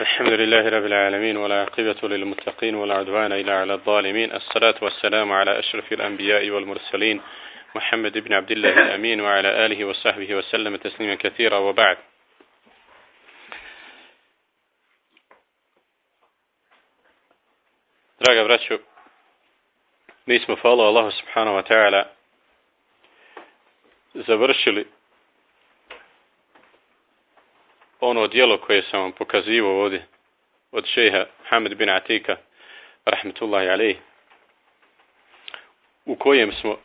الحمد لله رب العالمين ولا عقبة للمتقين ولا عدوان إلا على الظالمين. الصلاة والسلام على أشرف الأنبياء والمرسلين محمد بن عبد الله الأمين وعلى آله وصحبه وسلم تسليما كثيرا. وبعد mi smo, hvala Allahu subhanahu wa ta'ala, završili ono dijelo koje sam vam pokazivao ovdje od šeha Hamed bin Atika, rahmetullahi alaih, u kojem smo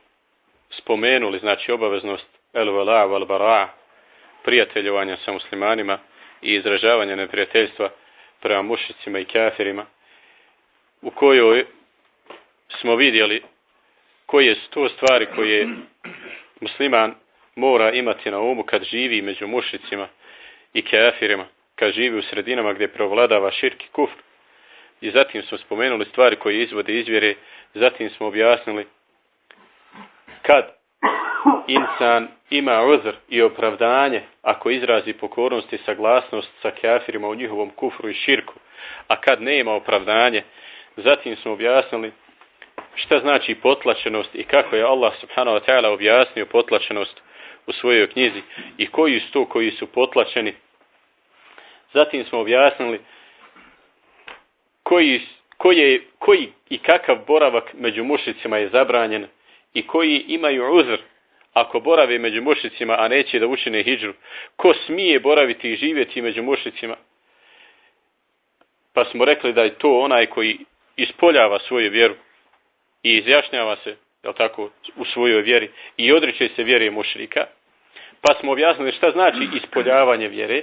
spomenuli, znači obaveznost el vala wal bara, prijateljovanja sa muslimanima i izražavanja neprijateljstva prema mušicima i kafirima, u kojoj smo vidjeli koje su to stvari koje musliman mora imati na umu kad živi među mušicima i kafirima, kad živi u sredinama gdje provladava širki kufr. I zatim smo spomenuli stvari koje izvode izvjere, zatim smo objasnili kad insan ima uzr i opravdanje ako izrazi pokornost i saglasnost sa kafirima u njihovom kufru i širku, a kad nema opravdanje, zatim smo objasnili šta znači potlačenost i kako je Allah subhanahu wa ta'ala objasnio potlačenost u svojoj knjizi i koji su to koji su potlačeni. Zatim smo objasnili koji, koji, koji i kakav boravak među mušicima je zabranjen i koji imaju uzr ako borave među mušicima, a neće da učine hijđru. Ko smije boraviti i živjeti među mušicima? Pa smo rekli da je to onaj koji ispoljava svoju vjeru i izjašnjava se jel tako, u svojoj vjeri i odriče se vjere mušrika. Pa smo objasnili šta znači ispoljavanje vjere.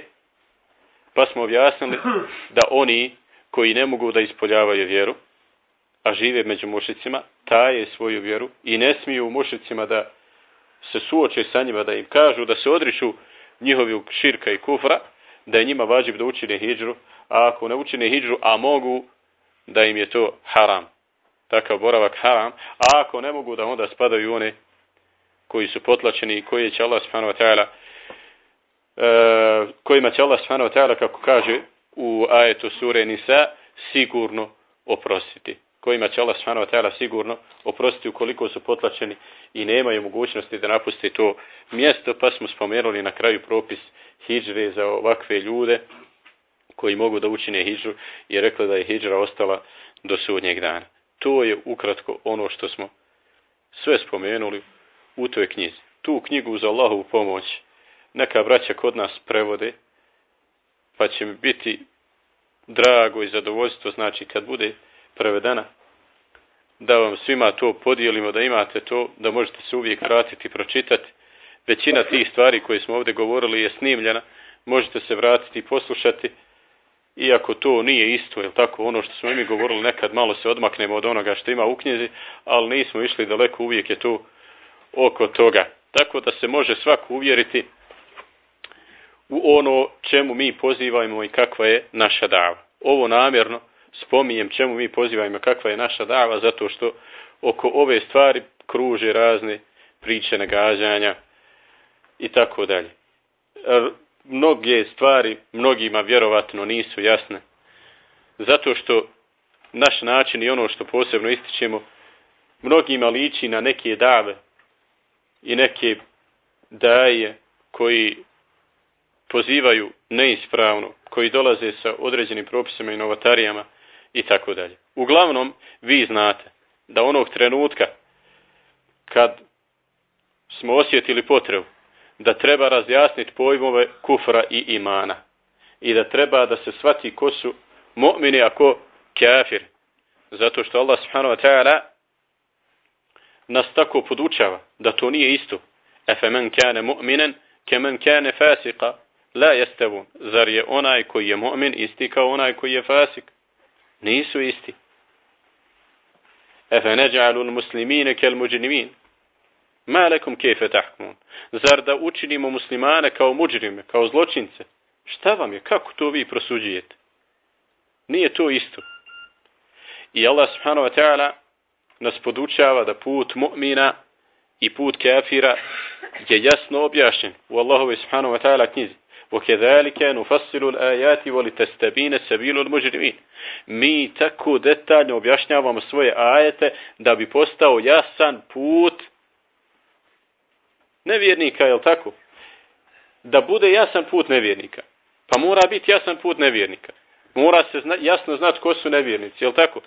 Pa smo objasnili da oni koji ne mogu da ispoljavaju vjeru, a žive među mušicima, taje svoju vjeru i ne smiju mušicima da se suoče sa njima, da im kažu da se odriču njihovi širka i kufra, da je njima vađib da učine hijđru, a ako ne učine hijđru, a mogu, da im je to haram takav boravak haram, a ako ne mogu da onda spadaju one koji su potlačeni i koji će Allah subhanahu wa ta'ala e, kojima će Allah subhanahu wa ta'ala kako kaže u ajetu sure Nisa sigurno oprostiti kojima će Allah subhanahu wa ta'ala sigurno oprostiti ukoliko su potlačeni i nemaju mogućnosti da napusti to mjesto pa smo spomenuli na kraju propis hijđre za ovakve ljude koji mogu da učine hijđru i rekli da je hijđra ostala do sudnjeg dana. To je ukratko ono što smo sve spomenuli u toj knjizi. Tu knjigu za Allahovu pomoć neka braća kod nas prevode, pa će mi biti drago i zadovoljstvo, znači kad bude prevedena, da vam svima to podijelimo, da imate to, da možete se uvijek vratiti i pročitati. Većina tih stvari koje smo ovdje govorili je snimljena, možete se vratiti i poslušati iako to nije isto, je tako, ono što smo mi govorili, nekad malo se odmaknemo od onoga što ima u knjizi, ali nismo išli daleko, uvijek je tu oko toga. Tako da se može svako uvjeriti u ono čemu mi pozivajmo i kakva je naša dava. Ovo namjerno spominjem čemu mi pozivajmo kakva je naša dava, zato što oko ove stvari kruže razne priče nagađanja i tako dalje mnoge stvari mnogima vjerovatno nisu jasne. Zato što naš način i ono što posebno ističemo mnogima liči na neke dave i neke daje koji pozivaju neispravno, koji dolaze sa određenim propisima i novatarijama i tako dalje. Uglavnom, vi znate da onog trenutka kad smo osjetili potrebu da treba razjasniti pojmove kufra i imana. I da treba da se svati ko su mu'mini ako kafir. Zato što Allah subhanahu wa ta'ala nas tako podučava da to nije isto. Efe men kane mu'minen ke men kane fasika la jestevun. Zar je onaj koji je mu'min isti kao onaj koji je fasik? Nisu isti. Efe neđa'alul muslimine kel muđnimin. Ma lekom kefe tahkmun. Zar da učinimo muslimane kao muđrime, kao zločince? Šta vam je? Kako to vi prosuđujete? Nije to isto. I Allah subhanahu wa ta'ala nas podučava da put mu'mina i put kafira je jasno objašnjen u Allahove subhanahu wa ta'ala knjizi. وَكَذَلِكَ نُفَصِّلُ الْآيَاتِ وَلِتَسْتَبِينَ سَبِيلُ الْمُجْرِمِينَ Mi tako detaljno objašnjavamo svoje ajete da bi postao jasan put nevjernika, je tako? Da bude jasan put nevjernika. Pa mora biti jasan put nevjernika. Mora se zna, jasno znati ko su nevjernici, je tako?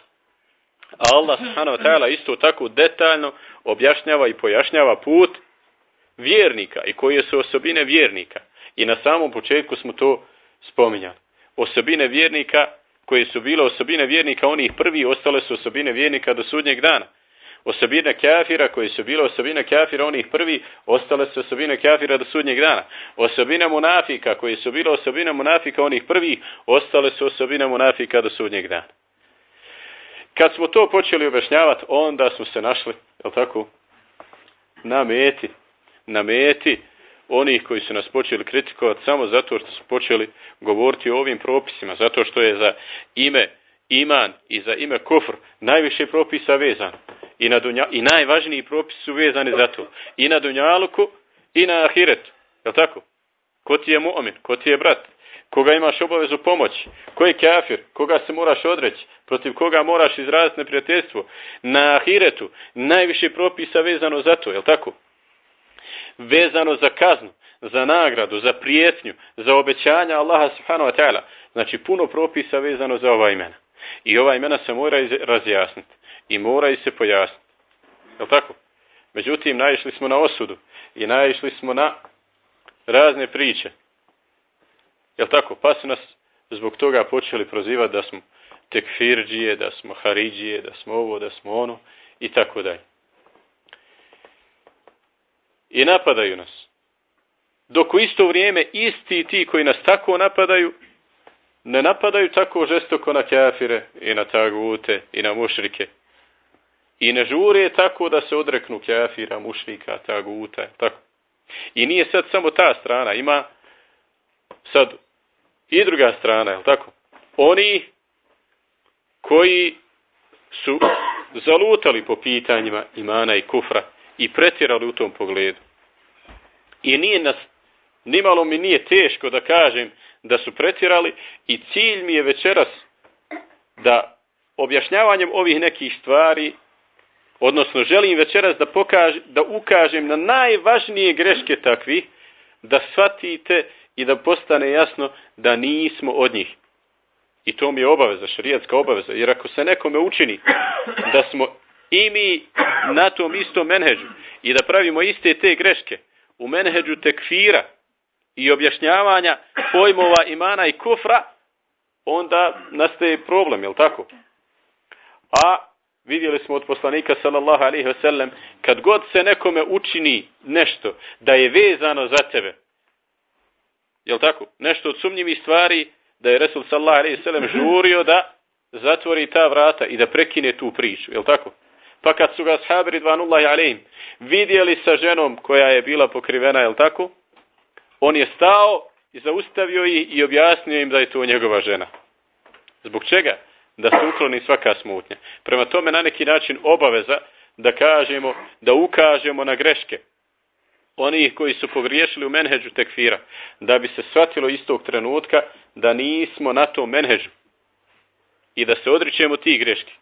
A Allah subhanahu wa ta'ala isto tako detaljno objašnjava i pojašnjava put vjernika i koje su osobine vjernika. I na samom početku smo to spominjali. Osobine vjernika koje su bile osobine vjernika onih prvi, ostale su osobine vjernika do sudnjeg dana. Osobine kafira koje su bile osobine kafira onih prvi, ostale su osobine kafira do sudnjeg dana. Osobine munafika koje su bile osobine munafika onih prvi, ostale su osobine munafika do sudnjeg dana. Kad smo to počeli objašnjavati, onda smo se našli, je tako, na meti, na meti onih koji su nas počeli kritikovati samo zato što su počeli govoriti o ovim propisima, zato što je za ime iman i za ime kufr najviše propisa vezano. I, na dunja, I najvažniji propisi su vezani za to. I na dunjaluku i na ahiretu. Je tako? Ko ti je mu'min? Ko ti je brat? Koga imaš obavezu pomoći? Ko je kafir? Koga se moraš odreći? Protiv koga moraš izraziti neprijateljstvo? Na ahiretu najviše propisa vezano za to. Je tako? vezano za kaznu, za nagradu, za prijetnju, za obećanja Allaha subhanahu wa ta'ala. Znači puno propisa vezano za ova imena. I ova imena se mora razjasniti. I mora i se pojasniti. Je tako? Međutim, naišli smo na osudu. I naišli smo na razne priče. Je tako? Pa su nas zbog toga počeli prozivati da smo tekfirđije, da smo haridžije, da smo ovo, da smo ono i tako dalje i napadaju nas. Dok u isto vrijeme isti ti koji nas tako napadaju, ne napadaju tako žestoko na kafire i na tagute i na mušrike. I ne žure tako da se odreknu kafira, mušrika, taguta. Tako. I nije sad samo ta strana, ima sad i druga strana, je tako? Oni koji su zalutali po pitanjima imana i kufra, i pretjerali u tom pogledu. I nije nas, nimalo mi nije teško da kažem da su pretjerali i cilj mi je večeras da objašnjavanjem ovih nekih stvari, odnosno želim večeras da, pokaž, da ukažem na najvažnije greške takvi, da shvatite i da postane jasno da nismo od njih. I to mi je obaveza, šarijatska obaveza. Jer ako se nekome učini da smo i mi na tom istom menheđu i da pravimo iste te greške u menheđu tekfira i objašnjavanja pojmova imana i kufra, onda nastaje problem, jel tako? A vidjeli smo od poslanika sallallahu alaihi sellem, kad god se nekome učini nešto da je vezano za tebe, jel tako? Nešto od sumnjivih stvari, da je Resul sallallahu alaihi sellem žurio da zatvori ta vrata i da prekine tu priču, jel tako? Pa kad su ga sahabi ridvanullahi vidjeli sa ženom koja je bila pokrivena, je tako? On je stao i zaustavio ih i objasnio im da je to njegova žena. Zbog čega? Da se ukloni svaka smutnja. Prema tome na neki način obaveza da kažemo, da ukažemo na greške onih koji su pogriješili u menheđu tekfira, da bi se shvatilo istog trenutka da nismo na tom menheđu i da se odričemo tih greški.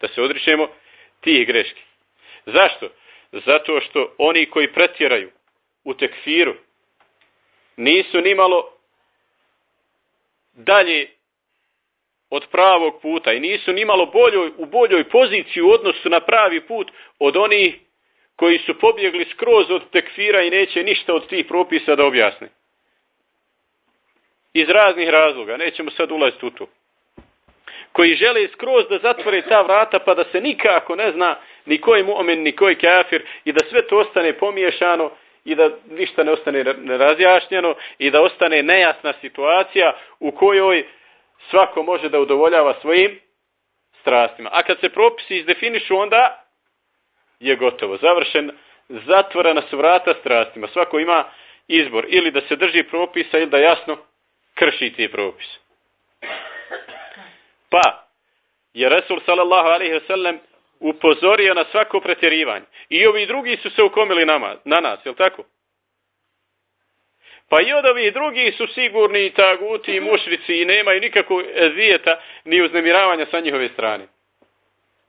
Da se odričemo tih greški. Zašto? Zato što oni koji pretjeraju u tekfiru nisu nimalo dalje od pravog puta i nisu nimalo boljoj, u boljoj poziciji u odnosu na pravi put od onih koji su pobjegli skroz od tekfira i neće ništa od tih propisa da objasne. Iz raznih razloga, nećemo sad ulaziti u to koji žele skroz da zatvore ta vrata pa da se nikako ne zna ni koji mu'min, ni koji kafir i da sve to ostane pomiješano i da ništa ne ostane razjašnjeno i da ostane nejasna situacija u kojoj svako može da udovoljava svojim strastima. A kad se propisi izdefinišu onda je gotovo, završen, zatvorena su vrata strastima. Svako ima izbor ili da se drži propisa ili da jasno krši te propise. Pa je Resul sallallahu alaihi ve sellem upozorio na svako pretjerivanje. I ovi drugi su se ukomili nama, na nas, je tako? Pa i od ovih drugih su sigurni taguti i mušrici i nemaju nikakvog zijeta ni uznemiravanja sa njihove strane.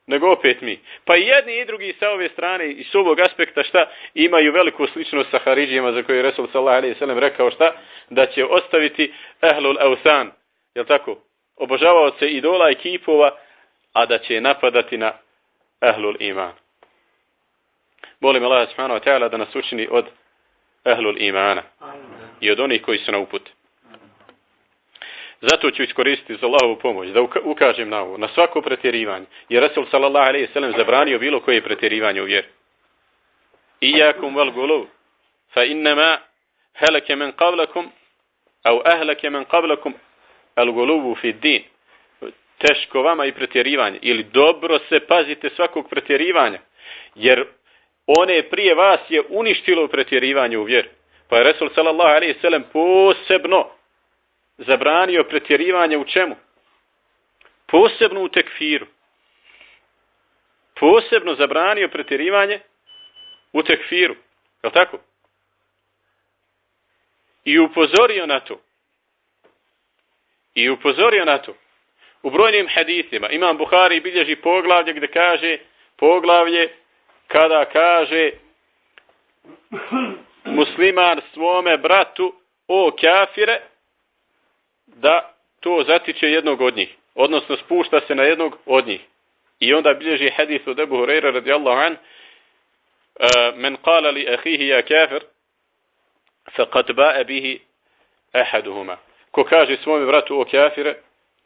Nego opet mi. Pa i jedni i drugi sa ove strane i s ovog aspekta šta imaju veliku sličnost sa Haridžijama za koje je Resul sallallahu alaihi sallam rekao šta? Da će ostaviti ehlul ausan. Jel tako? Obožavao se idola i kipova, a da će napadati na ehlul iman. Molim Allah subhanahu wa ta'ala da nas učini od ehlul imana i od onih koji su na uput. Zato ću iskoristiti za Allahovu pomoć, da ukažem na ovo, na svako pretjerivanje. Jer Rasul sallallahu alaihi sallam zabranio bilo koje pretjerivanje u vjeru. Iyakum wal gulu, fa innama helake men qablakum, au ahlake men qablakum, al gulubu fi din. Teško vama i pretjerivanje. Ili dobro se pazite svakog pretjerivanja. Jer one prije vas je uništilo pretjerivanje u vjeru. Pa je Resul sallallahu alaihi sallam posebno zabranio pretjerivanje u čemu? Posebno u tekfiru. Posebno zabranio pretjerivanje u tekfiru. Je tako? I upozorio na to. I upozorio na to. U brojnim hadithima. Imam Buhari bilježi poglavlje gdje kaže poglavlje kada kaže musliman svome bratu o kafire da to zatiče jednog od njih. Odnosno spušta se na jednog od njih. I onda bilježi hadith od Ebu Hureyra radijallahu an men kala li ahihi ja kafir faqad ba'a bihi ahaduhuma. Ko kaže svome bratu o kafire,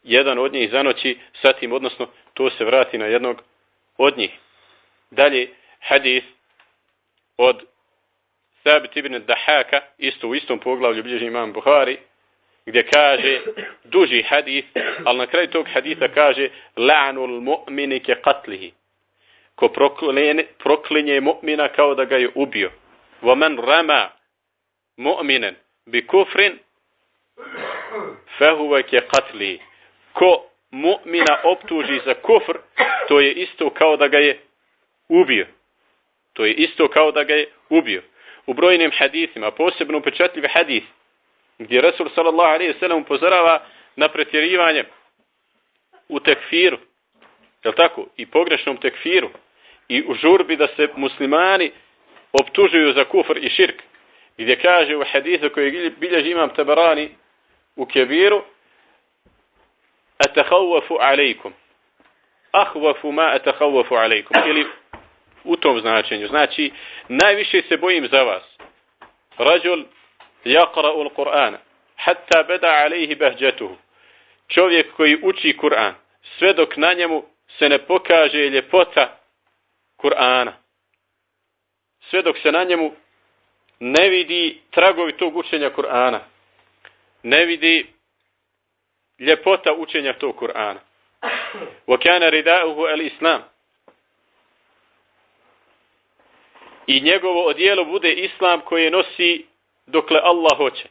jedan od njih zanoći sa tim, odnosno to se vrati na jednog od njih. Dalje, hadith od Sabit ibn Dahaka, isto u istom poglavlju bilježi imam Buhari, gdje kaže duži hadis, ali na kraju tog hadisa kaže la'nul mu'mini ke katlihi. Ko proklinje, mu'mina kao da ga je ubio. Wa rama mu'minen bi kufrin fehuve ke. Ko mu'mina optuži za kufr, to je isto kao da ga je ubio. To je isto kao da ga je ubio. U brojnim hadisima, posebno upečatljiv hadis, gdje Resul sallallahu alaihi sallam upozorava na pretjerivanje u tekfiru, je tako? I pogrešnom tekfiru. I u žurbi da se muslimani optužuju za kufr i širk. Gdje kaže u hadisu koji bilježi imam tabarani u kebiru Atahavafu alaikum. Ahvafu ma atahavafu alaikum. Ili u tom značenju. Znači, najviše se bojim za vas. Rađul yaqra'u al-Qur'ana hatta bada alayhi bahjatuhu. Čovjek koji uči Kur'an sve dok na njemu se ne pokaže ljepota Kur'ana. Sve dok se na njemu ne vidi tragovi tog učenja Kur'ana. Ne vidi ljepota učenja tog Kur'ana. Kana rida'uhu I njegovo odijelo bude islam koje nosi dokle Allah hoće.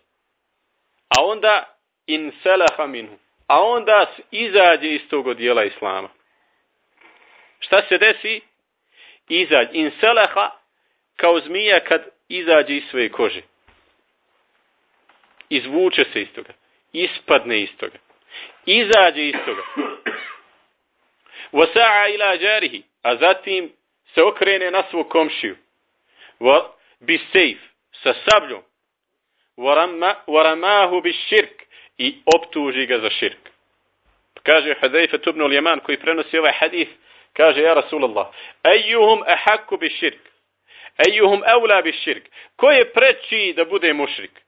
A onda in selaha minhu. A onda izađe iz tog odjela Islama. Šta se desi? Izađe. In selaha kao zmija kad izađe iz svoje kože. Izvuče se iz toga. Ispadne iz toga. Izađe iz toga. Wasa'a ila jarihi. A zatim se okrene na svog komšiju. بالسيف سسابلو ورما ورماه بالشرك اي اوبتوجي غزا شرك كاجي حذيفة ابن اليمان كوي برنسي وي حديث كاجي يا رسول الله ايهم احق بالشرك ايهم اولى بالشرك كوي برتشي دبودي مشرك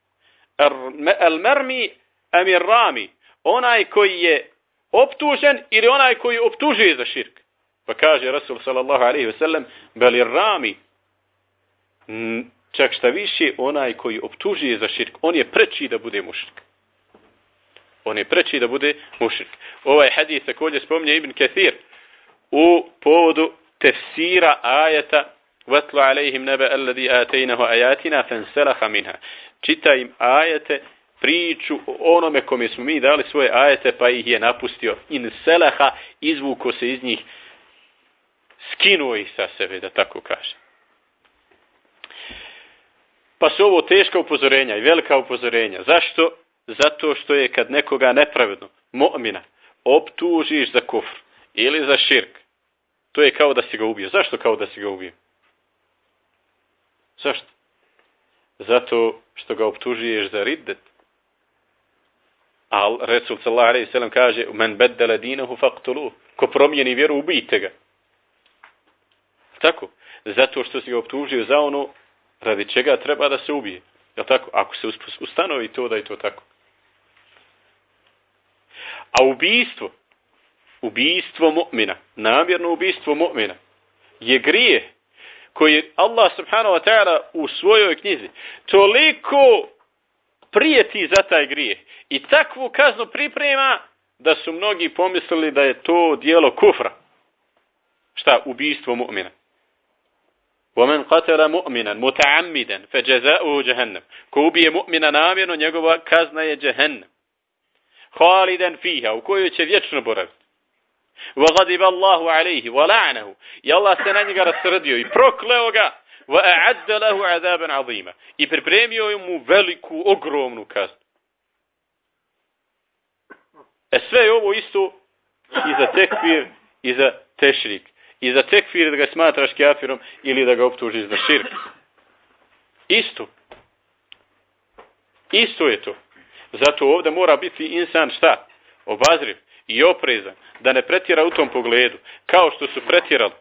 المرمي ام الرامي اوناي كوي اوبتوجن اي اوناي كوي اوبتوجي غزا شرك فكاجي رسول صلى الله عليه وسلم بل الرامي Čak šta više, onaj koji optužuje za širk, on je preči da bude mušrik. On je preči da bude mušrik. Ovaj hadis također spominje Ibn Kathir u povodu tefsira ajeta Vatlu alaihim nebe alladhi atejnahu ajatina fanselaha minha. Čita im ajete, priču o onome kome smo mi dali svoje ajete pa ih je napustio. In selaha izvuko se iz njih, skinuo ih sa sebe, da tako kaže. Pa su ovo teška upozorenja i velika upozorenja. Zašto? Zato što je kad nekoga nepravedno, mu'mina, optužiš za kufr ili za širk, to je kao da si ga ubio. Zašto kao da si ga ubio? Zašto? Zato što ga optužuješ za riddet. Al Resul sallallahu alejhi ve kaže: "Men beddala dinahu faqtuluhu." Ko promijeni vjeru, ubijte ga. Tako? Zato što si ga optužio za ono radi čega treba da se ubije. Je tako? Ako se ustanovi to da je to tako. A ubijstvo, ubijstvo mu'mina, namjerno ubijstvo mu'mina, je grije koji Allah subhanahu wa ta'ala u svojoj knjizi toliko prijeti za taj grije i takvu kaznu priprema da su mnogi pomislili da je to dijelo kufra. Šta? Ubijstvo mu'mina. ومن قتل مؤمنا متعمدا فجزاؤه جهنم. كوبي مؤمنا نامر يقوى كازنا جهنم. خالدا فيها وكوي تشذيتشن برد وغضب الله عليه ولعنه. يلا سنان قرى السرديو يبروك لوغا وأعد له عذابا عظيما. يبربريميو يمو فاليكو أغرومنو كازن السفي يوبو ويستو إذا تكفير إذا تشريك i za tekfir da ga smatraš kafirom ili da ga optužiš za širk. Isto. Isto je to. Zato ovdje mora biti insan šta? Obazriv i oprezan. Da ne pretjera u tom pogledu. Kao što su pretjerali.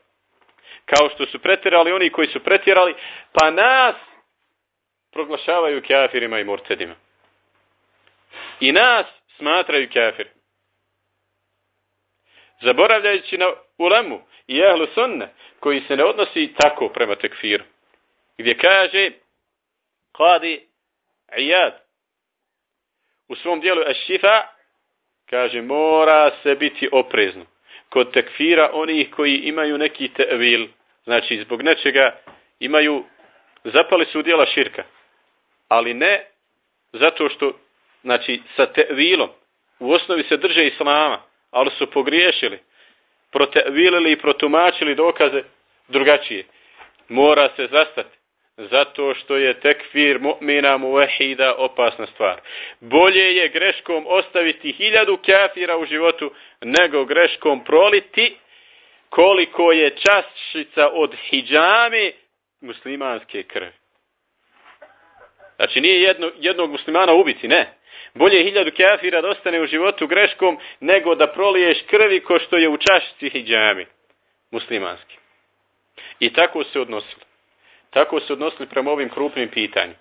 Kao što su pretjerali oni koji su pretjerali. Pa nas proglašavaju kafirima i mortedima. I nas smatraju kafirima. Zaboravljajući na ulemu i ehlu sunne, koji se ne odnosi tako prema tekfiru. Gdje kaže Qadi Iyad u svom dijelu Ašifa kaže mora se biti oprezno. Kod tekfira onih koji imaju neki tevil, znači zbog nečega imaju, zapali su u dijela širka, ali ne zato što, znači sa tevilom u osnovi se drže islama, ali su pogriješili protevilili i protumačili dokaze drugačije. Mora se zastati. Zato što je tekfir mu'mina mu'ahida opasna stvar. Bolje je greškom ostaviti hiljadu kafira u životu nego greškom proliti koliko je čašica od hijjame muslimanske krvi. Znači nije jedno, jednog muslimana ubiti, ne. Bolje je hiljadu kafira da ostane u životu greškom, nego da proliješ krvi ko što je u čašici hijjami. Muslimanski. I tako se odnosili. Tako se odnosili prema ovim krupnim pitanjima.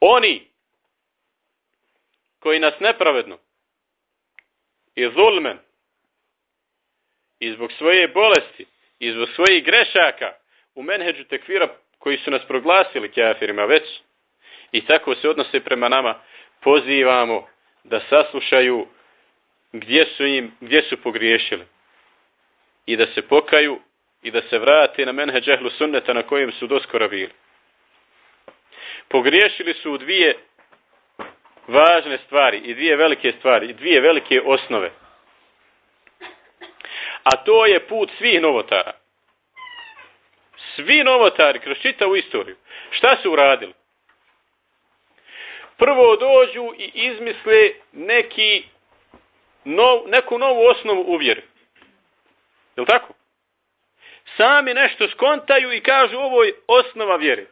Oni koji nas nepravedno i zulmen i zbog svoje bolesti i zbog svojih grešaka u menheđu tekvira koji su nas proglasili kafirima već i tako se odnose prema nama, pozivamo da saslušaju gdje su im, gdje su pogriješili. I da se pokaju i da se vrate na menhe džehlu sunneta na kojem su doskora bili. Pogriješili su u dvije važne stvari i dvije velike stvari i dvije velike osnove. A to je put svih novotara. Svi novotari kroz čitavu istoriju. Šta su uradili? Prvo dođu i izmisle neki nov, neku novu osnovu u vjeri. Je tako? Sami nešto skontaju i kažu ovo je osnova vjere.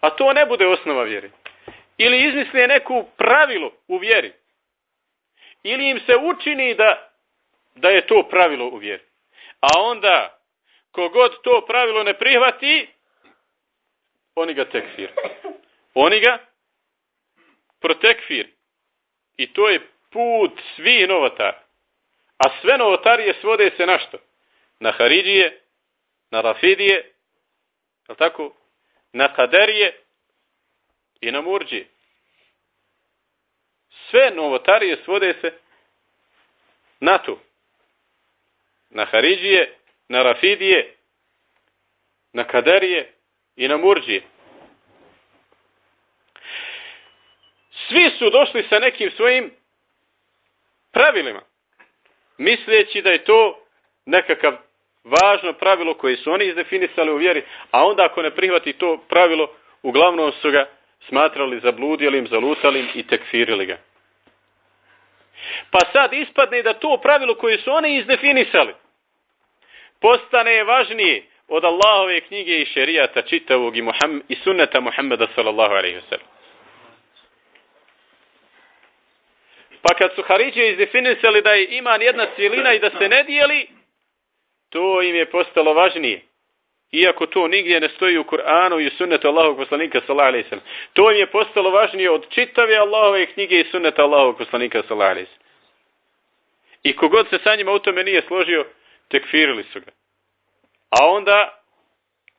A to ne bude osnova vjere. Ili izmisle neku pravilo u vjeri. Ili im se učini da, da je to pravilo u vjeri. A onda, kogod to pravilo ne prihvati, oni ga tekfir. Oni ga protekfir. I to je put svih novotara. A sve novotarije svode se na što? Na Haridije, na Rafidije, je tako? Na Kaderije i na Murđije. Sve novotarije svode se na to. Na Haridije, na Rafidije, na Kaderije i na Murđije. Svi su došli sa nekim svojim pravilima. Misleći da je to nekakav važno pravilo koje su oni izdefinisali u vjeri, a onda ako ne prihvati to pravilo, uglavnom su ga smatrali zabludjelim, zalutalim i tekfirili ga. Pa sad ispadne da to pravilo koje su oni izdefinisali postane važnije od Allahove knjige i šerijata čitavog i, Muhammed, i sunneta Muhammeda sallallahu alaihi wasallam. Pa kad su Haridže izdefinisali da je iman jedna cijelina i da se ne dijeli, to im je postalo važnije. Iako to nigdje ne stoji u Kur'anu i sunnetu Allahovog poslanika sallallahu alejhi ve To im je postalo važnije od čitave Allahove knjige i sunneta Allahovog poslanika sallallahu alejhi I kogod se sa njima u tome nije složio, tekfirili su ga. A onda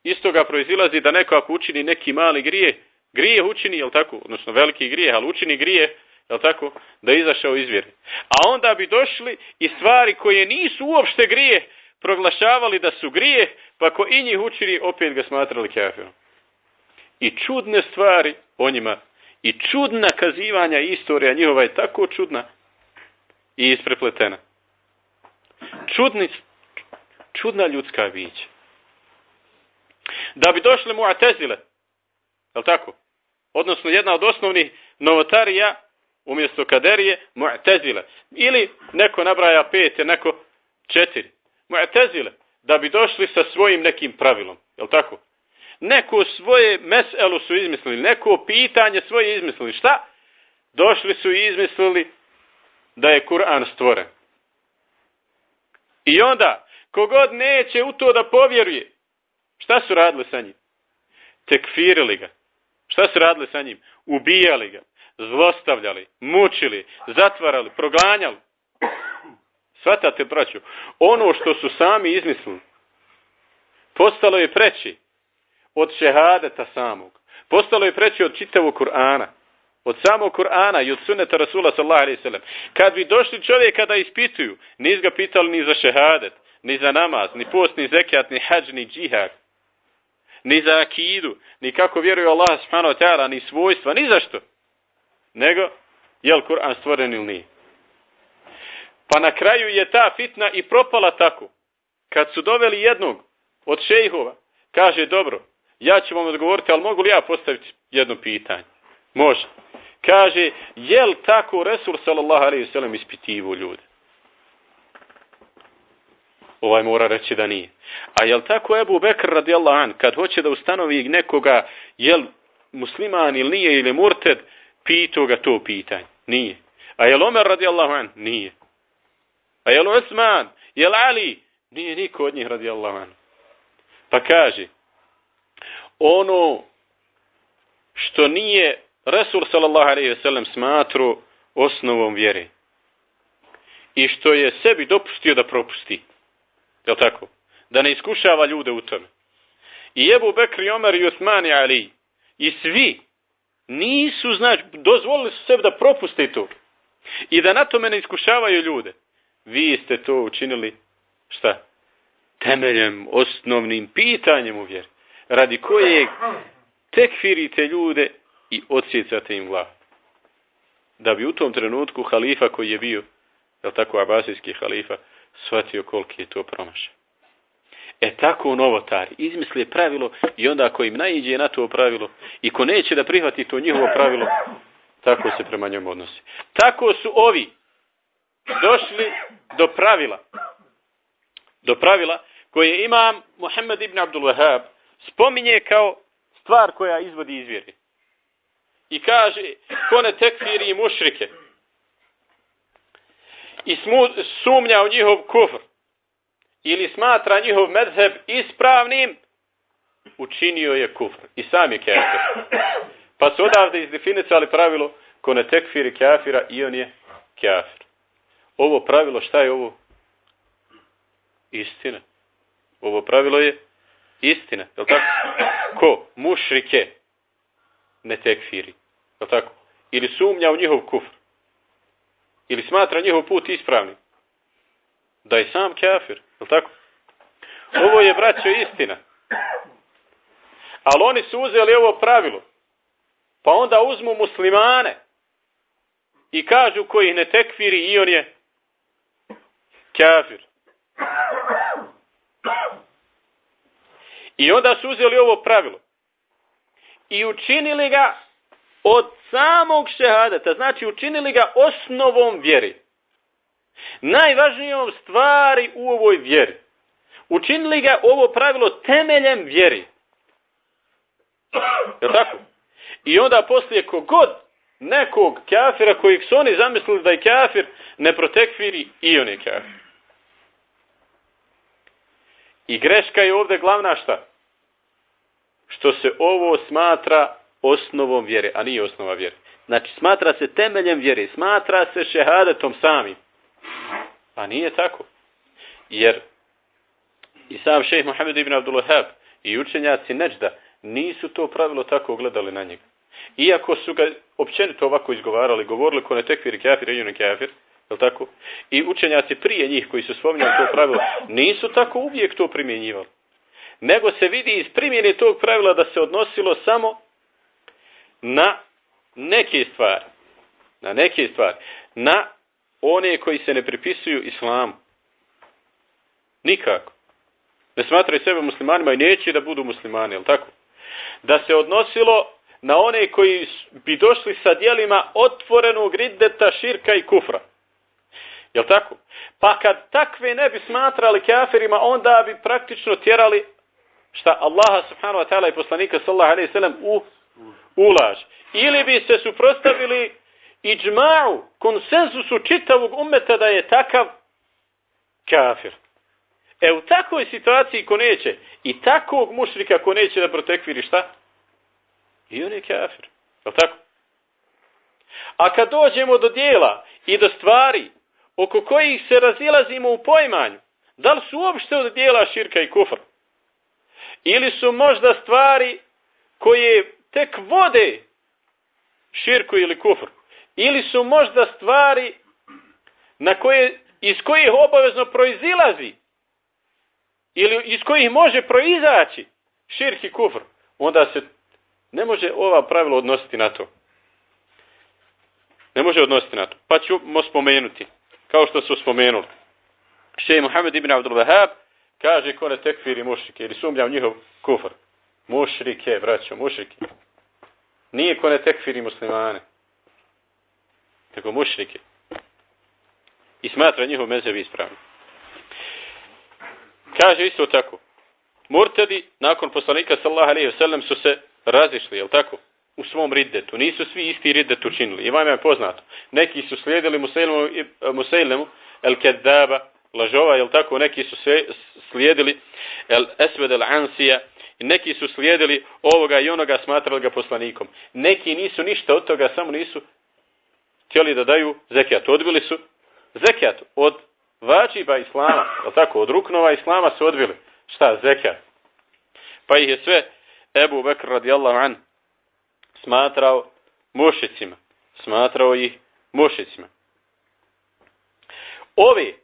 isto ga proizilazi da neko ako učini neki mali grije, grije učini, jel tako, odnosno veliki grije, ali učini grije, jel tako, da je izašao iz vjere. A onda bi došli i stvari koje nisu uopšte grije, proglašavali da su grije, pa ko i njih učini, opet ga smatrali kafirom. I čudne stvari o njima, i čudna kazivanja istorija njihova je tako čudna i isprepletena. Čudni, čudna ljudska bića. Da bi došli mu atezile, je tako? Odnosno jedna od osnovnih novotarija umjesto kaderije, mu'tezile. Ili neko nabraja pet, neko četiri. Mu'tezile. Da bi došli sa svojim nekim pravilom. Je tako? Neko svoje meselu su izmislili. Neko pitanje svoje izmislili. Šta? Došli su i izmislili da je Kur'an stvoren. I onda, kogod neće u to da povjeruje, šta su radili sa njim? Tekfirili ga. Šta su radili sa njim? Ubijali ga zlostavljali, mučili, zatvarali, proganjali. Svatate, braću, ono što su sami izmislili, postalo je preći od šehadeta samog. Postalo je preći od čitavog Kur'ana. Od samog Kur'ana i od sunneta Rasula sallallahu alaihi sallam. Kad bi došli čovjeka da ispituju, nis ga pitali ni za šehadet, ni za namaz, ni post, ni zekijat, ni hađ, ni džihad, ni za akidu, ni kako vjeruju Allah subhanahu wa ta'ala, ni svojstva, ni za što nego je li Kur'an stvoren ili nije. Pa na kraju je ta fitna i propala tako. Kad su doveli jednog od šejhova, kaže dobro, ja ću vam odgovoriti, ali mogu li ja postaviti jedno pitanje? Može. Kaže, je li tako Resul sallallahu alaihi sallam ispitivo ljude? Ovaj mora reći da nije. A je li tako Ebu Bekr radijallahu an, kad hoće da ustanovi nekoga, je li musliman ili nije ili murted, pitao ga to pitanje. Nije. A je Omer radijallahu an? Nije. A je Osman? Je li Ali? Nije niko od njih radijallahu an. Pa kaže, ono što nije Resul sallallahu alaihi ve sellem smatru osnovom vjere i što je sebi dopustio da propusti. Je tako? Da ne iskušava ljude u tome. I Ebu Bekri, Omer i Osman i Ali i svi Nisu, znači, dozvolili su sebi da propuste to. I da na tome ne iskušavaju ljude. Vi ste to učinili, šta? Temeljem, osnovnim pitanjem u vjeri. Radi kojeg tekfirite ljude i odsjecate im glavu. Da bi u tom trenutku halifa koji je bio, je tako, abasijski halifa, shvatio koliki je to promašaj. E tako novotari izmisli pravilo i onda ako im naiđe na to pravilo i ko neće da prihvati to njihovo pravilo, tako se prema njom odnosi. Tako su ovi došli do pravila. Do pravila koje imam Muhammed ibn Abdul Wahab spominje kao stvar koja izvodi iz vjere. I kaže, ko ne tekfiri mušrike i sumnja u njihov kufr, ili smatra njihov medheb ispravnim, učinio je kufr. I sam je kafir. Pa su odavde izdefinicali pravilo ko ne tekfiri kafira i on je kafir. Ovo pravilo, šta je ovo? Istina. Ovo pravilo je istina. Je tako? Ko mušrike ne tekfiri. Je tako? Ili sumnja u njihov kufr. Ili smatra njihov put ispravnim. Da je sam kafir. Je tako? Ovo je, braćo, istina. Ali oni su uzeli ovo pravilo. Pa onda uzmu muslimane i kažu koji ne tekfiri i on je kafir. I onda su uzeli ovo pravilo. I učinili ga od samog šehadeta. Znači učinili ga osnovom vjeri. Najvažnijom stvari u ovoj vjeri. Učinili ga ovo pravilo temeljem vjeri. Je tako? I onda poslije kogod nekog kafira kojeg su oni zamislili da je kafir, ne protekviri i on je kafir. I greška je ovdje glavna šta? Što se ovo smatra osnovom vjere, a nije osnova vjere. Znači, smatra se temeljem vjere, smatra se šehadetom samim. Pa nije tako. Jer i sam šejh Mohamed ibn Abdullah i učenjaci Neđda nisu to pravilo tako gledali na njega. Iako su ga općenito ovako izgovarali, govorili ko ne tekfir kafir i kafir, je tako? I učenjaci prije njih koji su spominjali to pravilo, nisu tako uvijek to primjenjivali. Nego se vidi iz primjene tog pravila da se odnosilo samo na neke stvari. Na neke stvari. Na one koji se ne pripisuju islamu. Nikako. Ne smatraju sebe muslimanima i neće da budu muslimani, jel tako? Da se odnosilo na one koji bi došli sa dijelima otvorenog riddeta, širka i kufra. Jel tako? Pa kad takve ne bi smatrali kafirima, onda bi praktično tjerali šta Allaha subhanahu wa ta'ala i poslanika sallallahu alaihi sallam u ulaž. Ili bi se suprostavili iđma'u, konsenzusu čitavog umeta da je takav kafir. E u takvoj situaciji ko neće i takvog mušrika ko neće da protekviri šta? I on je kafir. Je tako? A kad dođemo do dijela i do stvari oko kojih se razilazimo u pojmanju, da li su uopšte od dijela širka i kufr? Ili su možda stvari koje tek vode širku ili kufr? Ili su možda stvari na koje, iz kojih obavezno proizilazi ili iz kojih može proizaći širk i kufr, onda se ne može ova pravila odnositi na to. Ne može odnositi na to. Pa ćemo spomenuti. Kao što su spomenuli. Šej Muhammed ibn Abdul Wahab kaže ko ne tekfiri mušrike ili sumnja u njihov kufr. Mušrike, braćo, mušrike. Nije ko ne tekfiri muslimane. Nego mušrike. I smatra njihov mezevi ispravni. Kaže isto tako. Murtedi nakon poslanika sallallahu alejhi ve sellem su se razišli, jel tako? U svom riddetu. Nisu svi isti riddet učinili. I vam je poznato. Neki su slijedili Musailemu, el Kedaba, lažova, jel tako? Neki su slijedili el Esved el Ansija, neki su slijedili ovoga i onoga, smatrali ga poslanikom. Neki nisu ništa od toga, samo nisu htjeli da daju zekijat. Odbili su zekijat od vađiba islama, jel tako? Od ruknova islama su odbili. Šta? Zekijat. Pa ih je sve Ebu Bekr radijallahu an smatrao mušicima. Smatrao ih mušicima. Ovi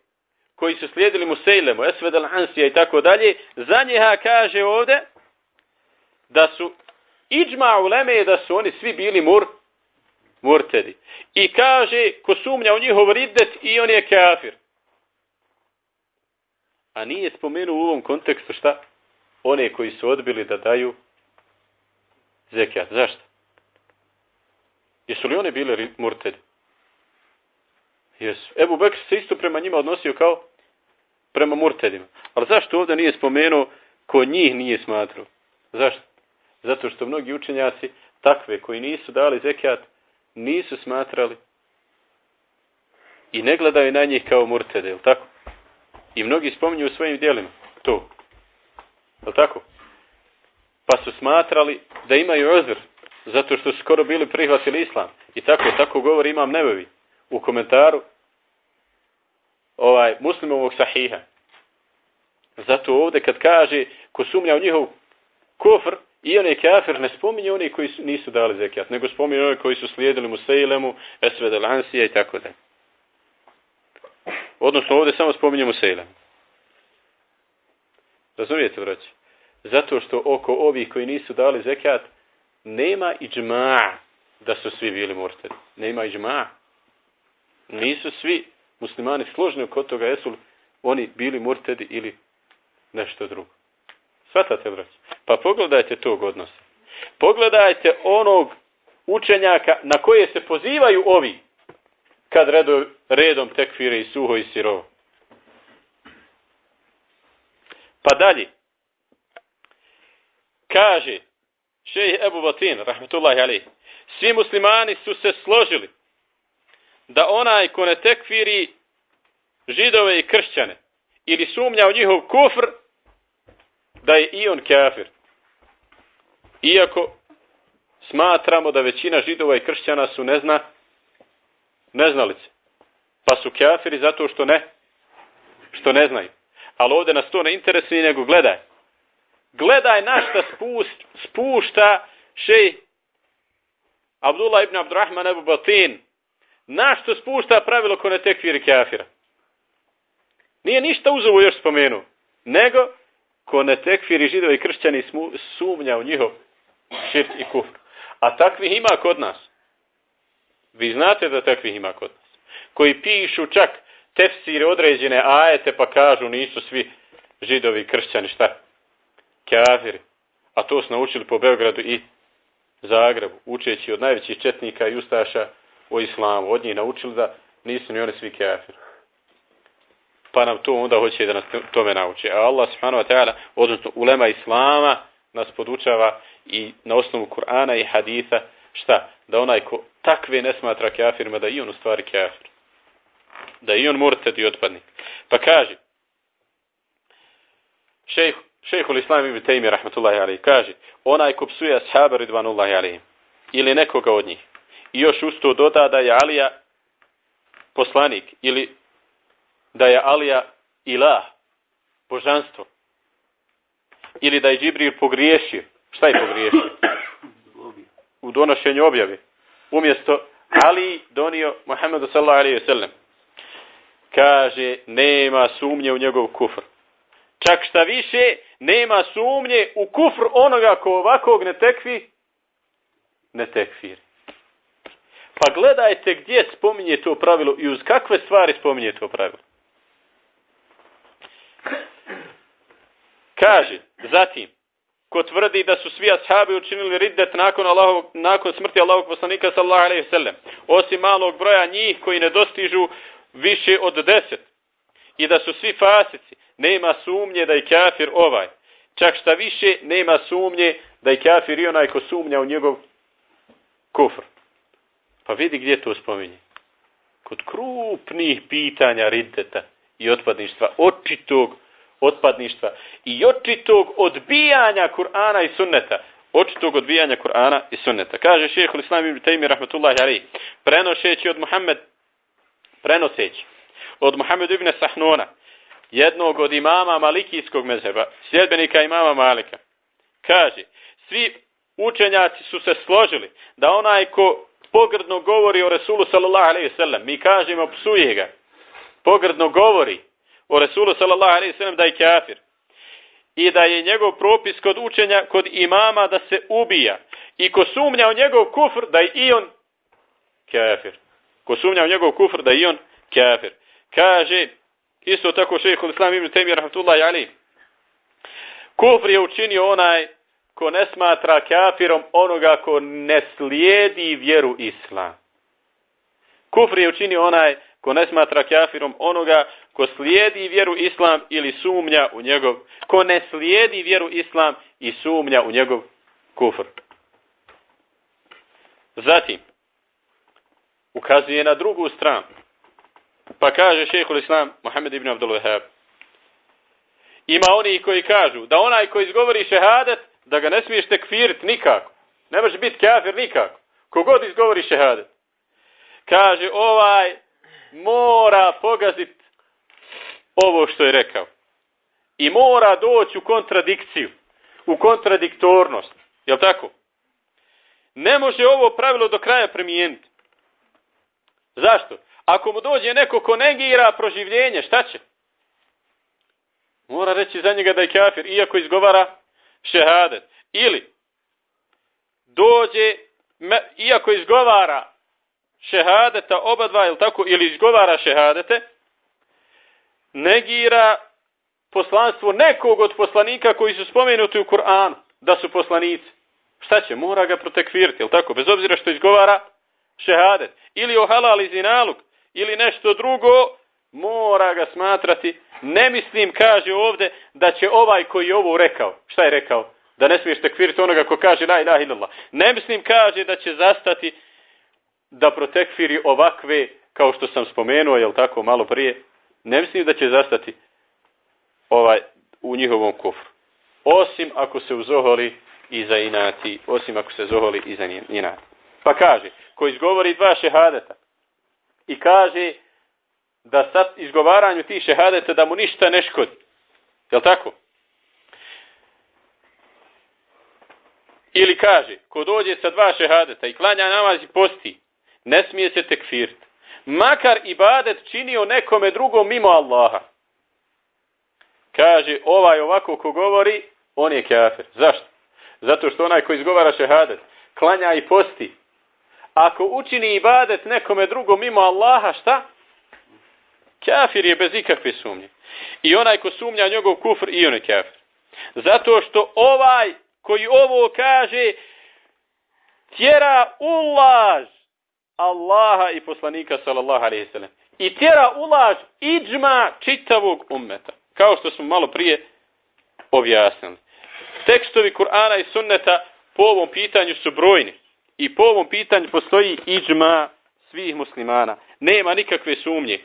koji su slijedili Musejlemu, Esved al-Ansija i tako dalje, za njeha kaže ovdje da su iđma uleme da su oni svi bili mur, murtedi. I kaže, ko sumnja u njihov riddet i on je kafir. A nije spomenuo u ovom kontekstu šta? One koji su odbili da daju zekijat. Zašto? Jesu li oni bili murtedi? Jesu. Ebu Bekr se isto prema njima odnosio kao prema murtedima. Ali zašto ovdje nije spomenuo ko njih nije smatrao? Zašto? Zato što mnogi učenjaci takve koji nisu dali zekijat nisu smatrali i ne gledaju na njih kao murtede, je tako? I mnogi spominju u svojim dijelima to. Je tako? Pa su smatrali da imaju ozir zato što su skoro bili prihvatili islam. I tako, tako govori imam nebevi u komentaru ovaj muslimovog sahiha. Zato ovdje kad kaže ko sumnja u njihov kufr i on je kafir, ne spominje oni koji su, nisu dali zekijat, nego spominje oni koji su slijedili Musejlemu, Esved Lansija i tako da. Odnosno ovdje samo spominje Musejlemu. Razumijete, vraći? Zato što oko ovih koji nisu dali zekat, nema iđma da su svi bili murtedi. Nema iđma. Nisu svi muslimani složni oko toga, jesu oni bili murtedi ili nešto drugo. Svatate, brać? Pa pogledajte tog odnosa. Pogledajte onog učenjaka na koje se pozivaju ovi kad redo, redom tekfire i suho i sirovo. Pa dalje. Kaže šejh Ebu Batin, rahmetullahi alaih, svi muslimani su se složili da onaj ko ne tekfiri židove i kršćane ili sumnja u njihov kufr, da je i on kafir. Iako smatramo da većina židova i kršćana su nezna, neznalice. Pa su kafiri zato što ne, što ne znaju. Ali ovdje nas to ne interesuje, nego gledaj. Gledaj na šta spust, spušta šej Abdullah ibn Abdurrahman Abu Batin. Na što spušta pravilo ko ne tekfiri kafira. Nije ništa uzovo još spomenuo. Nego, ko ne tekfiri židovi kršćani sumnja u njihov širk i kufr. A takvih ima kod nas. Vi znate da takvih ima kod nas. Koji pišu čak tefsire određene ajete pa kažu nisu svi židovi kršćani šta? Kafiri. A to su naučili po Beogradu i Zagrebu. Učeći od najvećih četnika i ustaša o islamu. Od njih naučili da nisu ni oni svi kafiri pa nam to onda hoće da nas tome nauči. A Allah subhanahu wa ta'ala, odnosno ulema Islama, nas podučava i na osnovu Kur'ana i haditha, šta? Da onaj ko takve ne smatra kafirima, da i on u stvari kafir. Da i on murted i otpadnik. Pa kaže, šejh, šejhul Islam ibn Taymi, rahmatullahi alaihi, kaže, onaj ko psuje ashaba ridvanullahi alaihi, ili nekoga od njih, i još usto doda da je Alija poslanik, ili da je Alija ilah, božanstvo. Ili da je Džibril pogriješio. Šta je pogriješio? U donošenju objave. Umjesto Ali donio Muhammedu sallallahu alaihi wasallam. Kaže, nema sumnje u njegov kufr. Čak šta više, nema sumnje u kufr onoga ko ovakvog ne tekvi, ne tekfiri. Pa gledajte gdje spominje to pravilo i uz kakve stvari spominje to pravilo. Kaže, zatim, ko tvrdi da su svi ashabi učinili riddet nakon, Allahov, nakon smrti Allahog poslanika sallallahu alaihi sallam, osim malog broja njih koji ne dostižu više od deset, i da su svi fasici, nema sumnje da je kafir ovaj. Čak šta više, nema sumnje da je kafir i onaj ko sumnja u njegov kufr. Pa vidi gdje to spominje. Kod krupnih pitanja riddeta i otpadništva, očitog otpadništva i očitog odbijanja Kur'ana i sunneta. Očitog odbijanja Kur'ana i sunneta. Kaže šeheh Islam ibn Taymi rahmatullahi alaihi, prenošeći od Muhammed, prenoseći od Muhammed ibn Sahnona, jednog od imama malikijskog mezheba, sljedbenika imama Malika. Kaže, svi učenjaci su se složili da onaj ko pogrdno govori o Resulu sallallahu alaihi sallam, mi kažemo psuje ga, pogrdno govori, o Resulu sallallahu alaihi sallam da je kafir. I da je njegov propis kod učenja, kod imama da se ubija. I ko sumnja u njegov kufr da je i on kafir. Ko sumnja u njegov kufr da je i on kafir. Kaže, isto tako šehhul islam ibn Temir rahmatullahi alaihi. Kufr je učinio onaj ko ne smatra kafirom onoga ko ne slijedi vjeru islam. Kufr je učinio onaj ko ne smatra kafirom onoga ko slijedi vjeru islam ili sumnja u njegov, ko ne slijedi vjeru islam i sumnja u njegov kufr. Zatim, ukazuje na drugu stranu. Pa kaže šehhul islam Muhammed ibn Abdul Wahab. Ima oni koji kažu da onaj koji izgovori šehadet, da ga ne smiješ tekfirit nikako. Ne može biti kafir nikako. Kogod izgovori šehadet. Kaže ovaj mora pogaziti ovo što je rekao. I mora doći u kontradikciju, u kontradiktornost. Jel tako? Ne može ovo pravilo do kraja primijeniti. Zašto? Ako mu dođe neko ko negira proživljenje, šta će? Mora reći za njega da je kafir, iako izgovara šehadet. Ili dođe, iako izgovara šehadeta oba dva, ili tako, ili izgovara šehadete, negira poslanstvo nekog od poslanika koji su spomenuti u Kur'anu da su poslanici. Šta će? Mora ga protekvirati, jel tako? Bez obzira što izgovara šehadet. Ili o halal i zinaluk, ili nešto drugo, mora ga smatrati. Ne mislim, kaže ovdje, da će ovaj koji je ovo rekao. Šta je rekao? Da ne smiješ tekviriti onoga ko kaže la ilaha illallah. Ne mislim, kaže, da će zastati da protekfiri ovakve, kao što sam spomenuo, jel tako, malo prije. Ne mislim da će zastati ovaj u njihovom kufru. Osim ako se uzoholi i inati, osim ako se zoholi i za inati. Pa kaže, ko izgovori dva šehadeta i kaže da sad izgovaranju tih šehadeta da mu ništa ne škodi. Jel tako? Ili kaže, ko dođe sa dva šehadeta i klanja namaz i posti, ne smije se tekfirt. Makar ibadet činio nekome drugom mimo Allaha. Kaže, ovaj ovako ko govori, on je kafir. Zašto? Zato što onaj ko izgovara šehadet, klanja i posti. Ako učini ibadet nekome drugom mimo Allaha, šta? Kafir je bez ikakve sumnje. I onaj ko sumnja njegov kufr, i on je kafir. Zato što ovaj koji ovo kaže, tjera ulaž Allaha i poslanika sallallahu alaihi sallam. I tjera ulaž iđma čitavog ummeta. Kao što smo malo prije objasnili. Tekstovi Kur'ana i sunneta po ovom pitanju su brojni. I po ovom pitanju postoji iđma svih muslimana. Nema nikakve sumnje.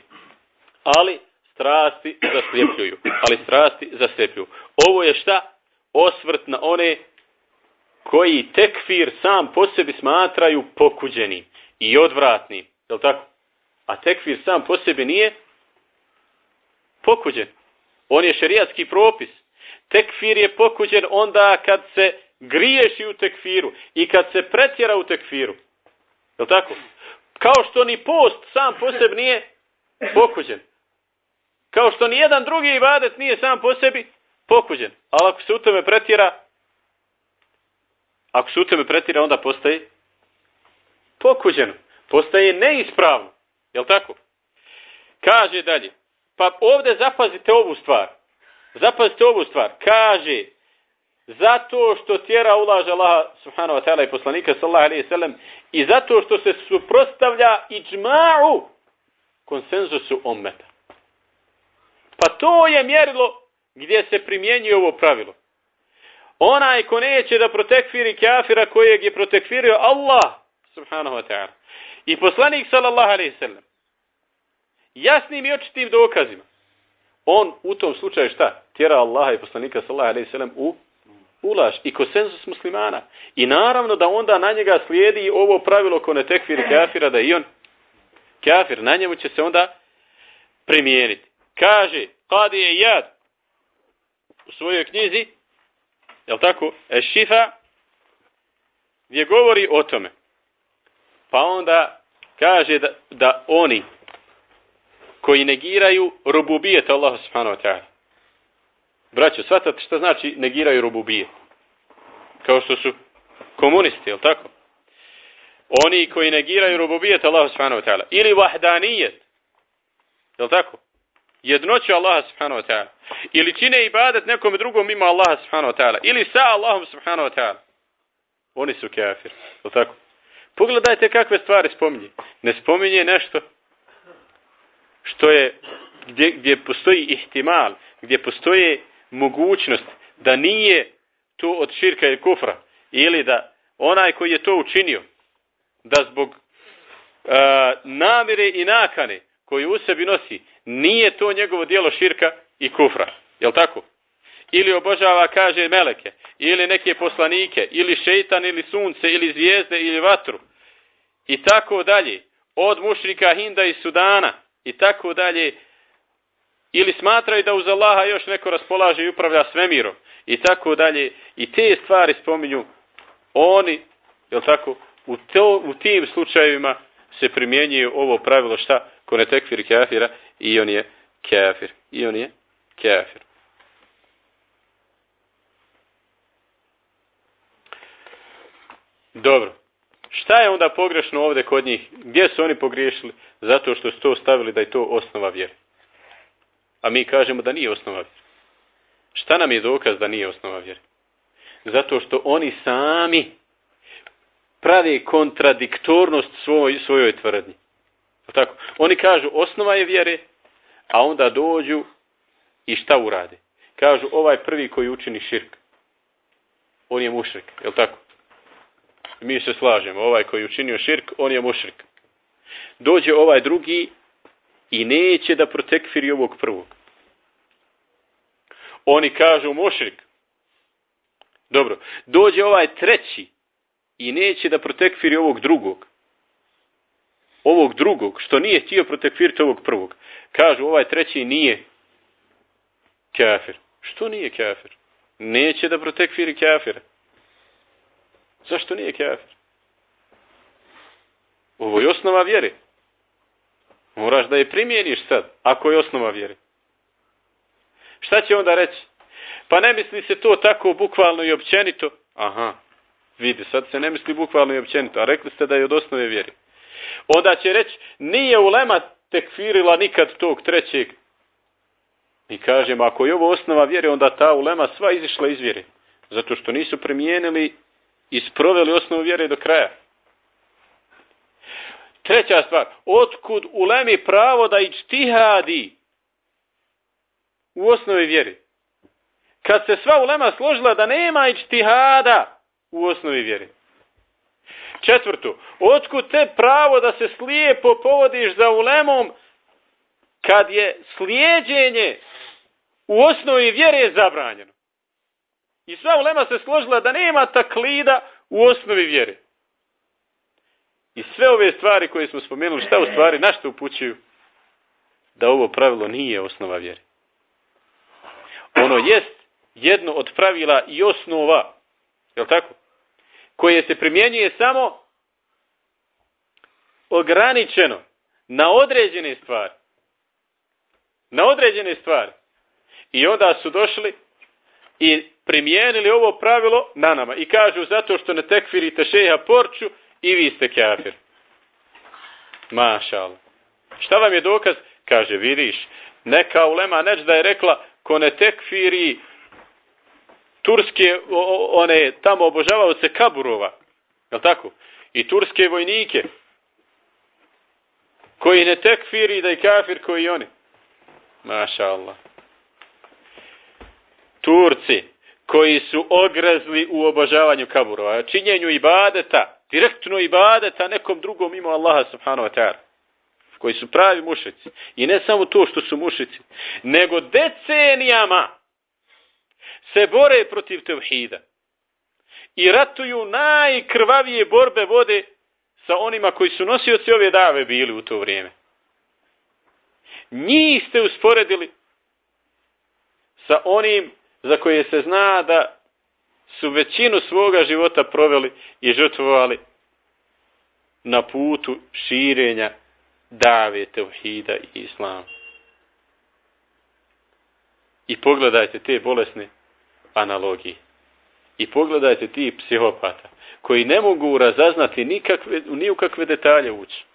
Ali strasti zasljepljuju. Ali strasti zasljepljuju. Ovo je šta? Osvrt na one koji tekfir sam po sebi smatraju pokuđenim i odvratnim. Je li tako? A tekfir sam po sebi nije pokuđen. On je šerijatski propis. Tekfir je pokuđen onda kad se griješi u tekfiru i kad se pretjera u tekfiru. Je tako? Kao što ni post sam po sebi nije pokuđen. Kao što ni jedan drugi ibadet nije sam po sebi pokuđen. Ali ako se u tome pretjera, ako se u tome pretjera, onda postaje pokuđeno. Postaje neispravno. Je tako? Kaže dalje. Pa ovdje zapazite ovu stvar. Zapazite ovu stvar. Kaže, zato što tjera ulaže Allah subhanahu wa ta'ala i poslanika sallallahu alaihi sallam i zato što se suprostavlja i džma'u konsenzusu ommeta. Pa to je mjerilo gdje se primjenjuje ovo pravilo. Onaj ko neće da protekfiri kafira kojeg je protekfirio Allah subhanahu wa ta'ala i poslanik sallallahu alaihi sallam jasnim i očitim dokazima on u tom slučaju šta? Tjera Allaha i poslanika sallallahu alaihi sallam u ulaž i konsenzus muslimana. I naravno da onda na njega slijedi ovo pravilo ko ne kafira da i on kafir. Na njemu će se onda primijeniti. Kaže, kad je jad u svojoj knjizi, je tako, Ešifa, gdje govori o tome. Pa onda kaže da, da oni koji negiraju rububijet Allah subhanahu wa ta'ala. Braćo, shvatate što znači negiraju rububijet? Kao što su komunisti, je tako? Oni koji negiraju rububijet Allah subhanahu wa ta'ala. Ili vahdanijet. Je tako? Jednoću Allah subhanahu wa ta'ala. Ili čine ibadet nekom drugom mimo Allah subhanahu wa ta'ala. Ili sa Allahom subhanahu wa ta'ala. Oni su kafir. Je tako? Pogledajte kakve stvari spominje. Ne spominje nešto što je gdje, gdje postoji ihtimal, gdje postoje mogućnost da nije to od širka i kufra ili da onaj koji je to učinio da zbog uh, namire i nakane koji u sebi nosi nije to njegovo dijelo širka i kufra. Jel tako? Ili obožava, kaže, meleke, ili neke poslanike, ili šeitan, ili sunce, ili zvijezde, ili vatru. I tako dalje. Od mušrika Hinda i Sudana. I tako dalje. Ili smatraju da uz Allaha još neko raspolaže i upravlja svemirom. I tako dalje. I te stvari spominju oni je tako u, to, u tim slučajevima se primjenjuje ovo pravilo šta? Ko ne tekfir kafira i on je kafir. I on je kafir. Dobro šta je onda pogrešno ovdje kod njih gdje su oni pogriješili zato što su to stavili da je to osnova vjere a mi kažemo da nije osnova. Šta nam je dokaz da nije osnova vjere? Zato što oni sami pravi kontradiktornost svoj, svojoj tvrdnji. Tako? Oni kažu osnova je vjere, a onda dođu i šta urade? Kažu ovaj prvi koji učini širk. On je mušrik, je tako? Mi se slažemo, ovaj koji učinio širk, on je mušrik. Dođe ovaj drugi i neće da protekfiri ovog prvog. Oni kažu mušrik. Dobro, dođe ovaj treći i neće da protekfiri ovog drugog. Ovog drugog, što nije htio protekfiriti ovog prvog. Kažu ovaj treći nije kafir. Što nije kafir? Neće da protekfiri kafira. Zašto nije kafir? Ovo je osnova vjere. Moraš da je primjeniš sad, ako je osnova vjere. Šta će onda reći? Pa ne misli se to tako bukvalno i općenito. Aha, vidi, sad se ne misli bukvalno i općenito, a rekli ste da je od osnove vjere. Onda će reći, nije ulema tekfirila nikad tog trećeg. I kažem, ako je ovo osnova vjere, onda ta ulema sva izišla iz vjere. Zato što nisu primijenili i sproveli osnovu vjere do kraja. Treća stvar, otkud ulemi pravo da ičtihadi u osnovi vjeri? Kad se sva ulema složila da nema ičtihada u osnovi vjeri. Četvrto, otkud te pravo da se slijepo povodiš za ulemom kad je slijedjenje u osnovi vjere zabranjeno? I sva ulema se složila da nema taklida u osnovi vjere. I sve ove stvari koje smo spomenuli, šta u stvari, na što upućuju? Da ovo pravilo nije osnova vjere. Ono jest jedno od pravila i osnova, je tako? Koje se primjenjuje samo ograničeno na određene stvari. Na određene stvari. I onda su došli i primijenili ovo pravilo na nama. I kažu zato što ne tekfirite šeha porču i vi ste kafir. Mašal. Šta vam je dokaz? Kaže, vidiš, neka ulema neč da je rekla ko ne tekfiri turske, one tamo obožavao se kaburova. Je tako? I turske vojnike koji ne tekfiri da je kafir koji oni. Maša Allah. Turci koji su ogrezli u obožavanju kaburova, činjenju ibadeta, direktno ibadeta nekom drugom mimo Allaha subhanahu wa ta'ala, koji su pravi mušici. I ne samo to što su mušici, nego decenijama se bore protiv tevhida. I ratuju najkrvavije borbe vode sa onima koji su nosioci ove dave bili u to vrijeme. Njih ste usporedili sa onim za koje se zna da su većinu svoga života proveli i žrtvovali na putu širenja dave tevhida i islama. I pogledajte te bolesne analogije. I pogledajte ti psihopata koji ne mogu razaznati nikakve, ni u kakve detalje ući.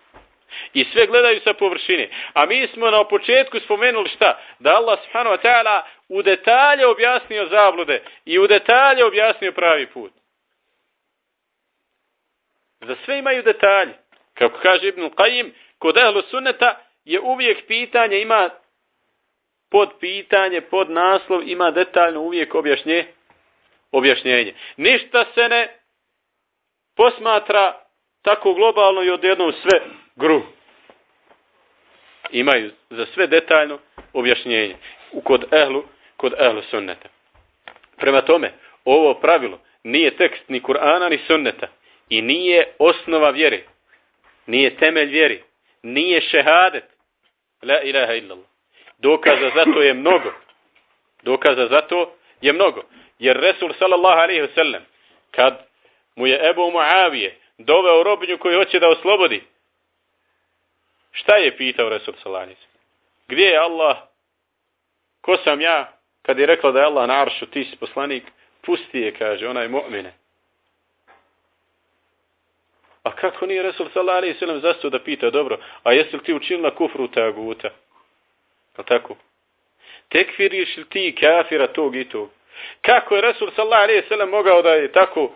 I sve gledaju sa površine. A mi smo na početku spomenuli šta? Da Allah subhanahu wa ta'ala u detalje objasnio zablude i u detalje objasnio pravi put. Za sve imaju detalje. Kako kaže Ibn Qajim, kod ehlu sunneta je uvijek pitanje, ima pod pitanje, pod naslov, ima detaljno uvijek objašnje, objašnjenje. Ništa se ne posmatra tako globalno i odjednom sve gru. Imaju za sve detaljno objašnjenje kod ehlu, kod ehlu sunneta. Prema tome, ovo pravilo nije tekst ni Kur'ana ni sunneta i nije osnova vjere. Nije temelj vjeri. Nije šehadet. La ilaha illallah. Dokaza za to je mnogo. Dokaza za to je mnogo. Jer Resul sallallahu alaihi wa sallam kad mu je Ebu Muavije doveo robinju koju hoće da oslobodi Šta je pitao Resul Salanic? Gdje je Allah? Ko sam ja? Kad je rekla da je Allah na aršu, ti si poslanik, pusti je, kaže, onaj mu'mine. A kako nije Resul Salanic sallam zastao da pita, dobro, a jesi li ti učinila kufru taguta? A tako? tekfiriš li ti kafira tog i tog? Kako je Resul alaihi sallam mogao da je tako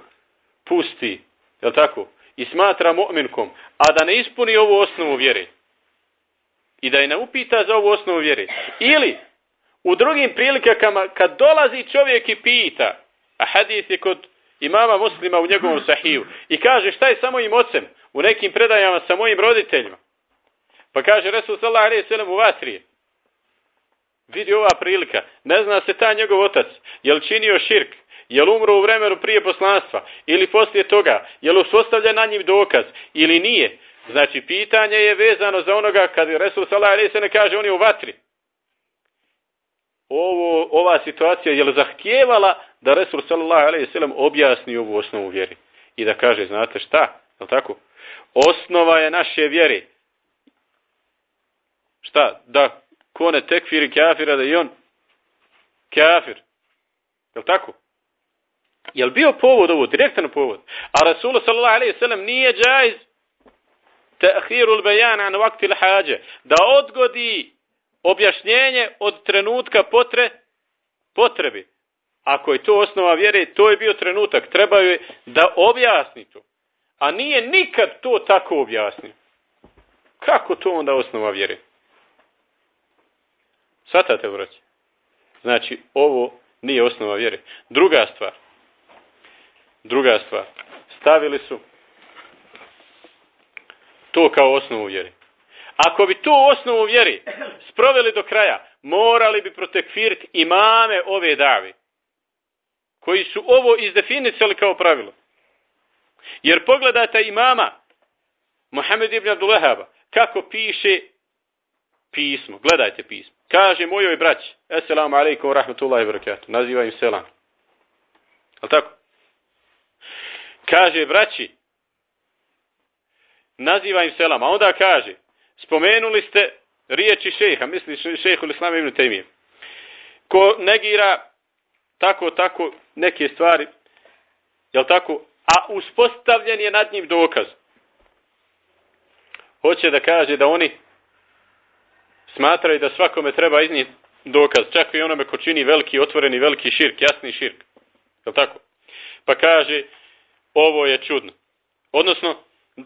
pusti, je tako? I smatra mu'minkom, a da ne ispuni ovu osnovu vjere. I da je ne upita za ovu osnovu vjere. Ili, u drugim prilikama, kad dolazi čovjek i pita, a hadis je kod imama muslima u njegovom sahiju, i kaže šta je sa mojim ocem, u nekim predajama sa mojim roditeljima. Pa kaže Resul sallallahu alaihi sallam u vatrije. Vidi ova prilika. Ne zna se ta njegov otac. Je li činio širk? Je li umro u vremenu prije poslanstva? Ili poslije toga? Je li uspostavljen na njim dokaz? Ili nije? Znači, pitanje je vezano za onoga kad Resul sallallahu alaihi sallam kaže on je u vatri. Ovo, ova situacija je li zahtijevala da Resul sallam objasni ovu osnovu vjeri? I da kaže, znate šta? Je tako? Osnova je naše vjere. Šta? Da kone tekfiri kafira da on kafir. Je tako? Je bio povod ovo? Direktan povod. A Rasulullah sallallahu nije džajz ta'khirul bayan an waqti al da odgodi objašnjenje od trenutka potre potrebi. Ako je to osnova vjere, to je bio trenutak. Trebaju je da objasni to. A nije nikad to tako objasnio. Kako to onda osnova vjere? Svatate, braći? Znači, ovo nije osnova vjere. Druga stvar. Druga stvar. Stavili su to kao osnovu vjere. Ako bi to osnovu vjeri sproveli do kraja, morali bi protekfiriti imame ove davi. Koji su ovo izdefinicali kao pravilo. Jer pogledajte imama Mohamed ibn Abdullahaba kako piše pismo. Gledajte pismo. Kaže mojoj braći, Esselamu alaikum wa rahmatullahi wa barakatuh. Naziva im selam. Ali tako? Kaže braći, naziva im selam. A onda kaže, spomenuli ste riječi šeha, misli šehu l'Islam ibn Taymiye. Ko negira tako, tako neke stvari, jel tako, a uspostavljen je nad njim dokaz. Hoće da kaže da oni smatraju da svakome treba iznijeti dokaz, čak i onome ko čini veliki, otvoreni, veliki širk, jasni širk. Je tako? Pa kaže, ovo je čudno. Odnosno,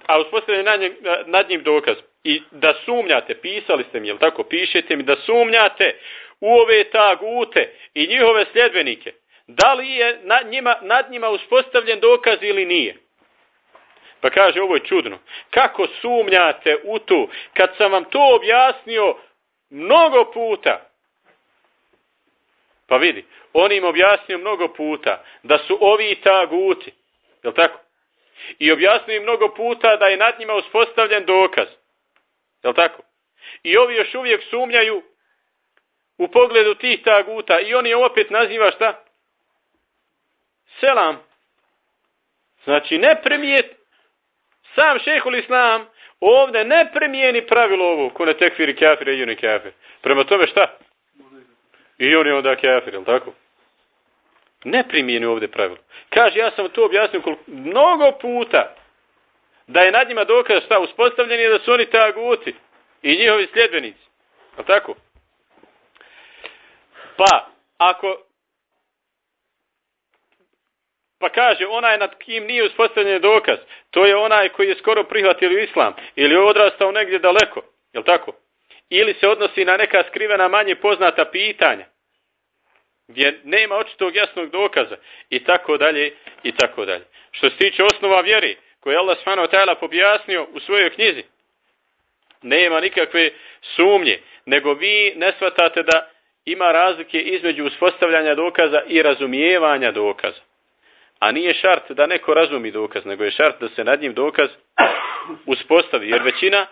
a uspostavljaju nad, njim, nad njim dokaz. I da sumnjate, pisali ste mi, jel tako, pišete mi, da sumnjate u ove tagute i njihove sljedbenike. Da li je nad njima, nad njima uspostavljen dokaz ili nije? Pa kaže, ovo je čudno. Kako sumnjate u to? Kad sam vam to objasnio mnogo puta. Pa vidi, on im objasnio mnogo puta da su ovi taguti. Je tako? I objasnio mnogo puta da je nad njima uspostavljen dokaz. Je tako? I ovi još uvijek sumnjaju u pogledu tih taguta. I on je opet naziva šta? Selam. Znači ne primijet sam šehul islam ovdje ne primijeni pravilo ovo ko ne tekfiri kafir i oni kafir. Prema tome šta? I on je onda kafir, jel tako? Ne primijeni ovdje pravilo. Kaže, ja sam to objasnio koliko, mnogo puta da je nad njima dokaz šta uspostavljen je da su oni taguti i njihovi sljedbenici. Jel tako? Pa, ako pa kaže onaj nad kim nije uspostavljen dokaz, to je onaj koji je skoro prihvatio islam ili odrastao negdje daleko, je tako? Ili se odnosi na neka skrivena manje poznata pitanja gdje nema očitog jasnog dokaza i tako dalje i tako dalje. Što se tiče osnova vjeri koje je Allah subhanahu ta'ala pobjasnio u svojoj knjizi, nema nikakve sumnje, nego vi ne shvatate da ima razlike između uspostavljanja dokaza i razumijevanja dokaza. A nije šart da neko razumi dokaz, nego je šart da se nad njim dokaz uspostavi. Jer većina,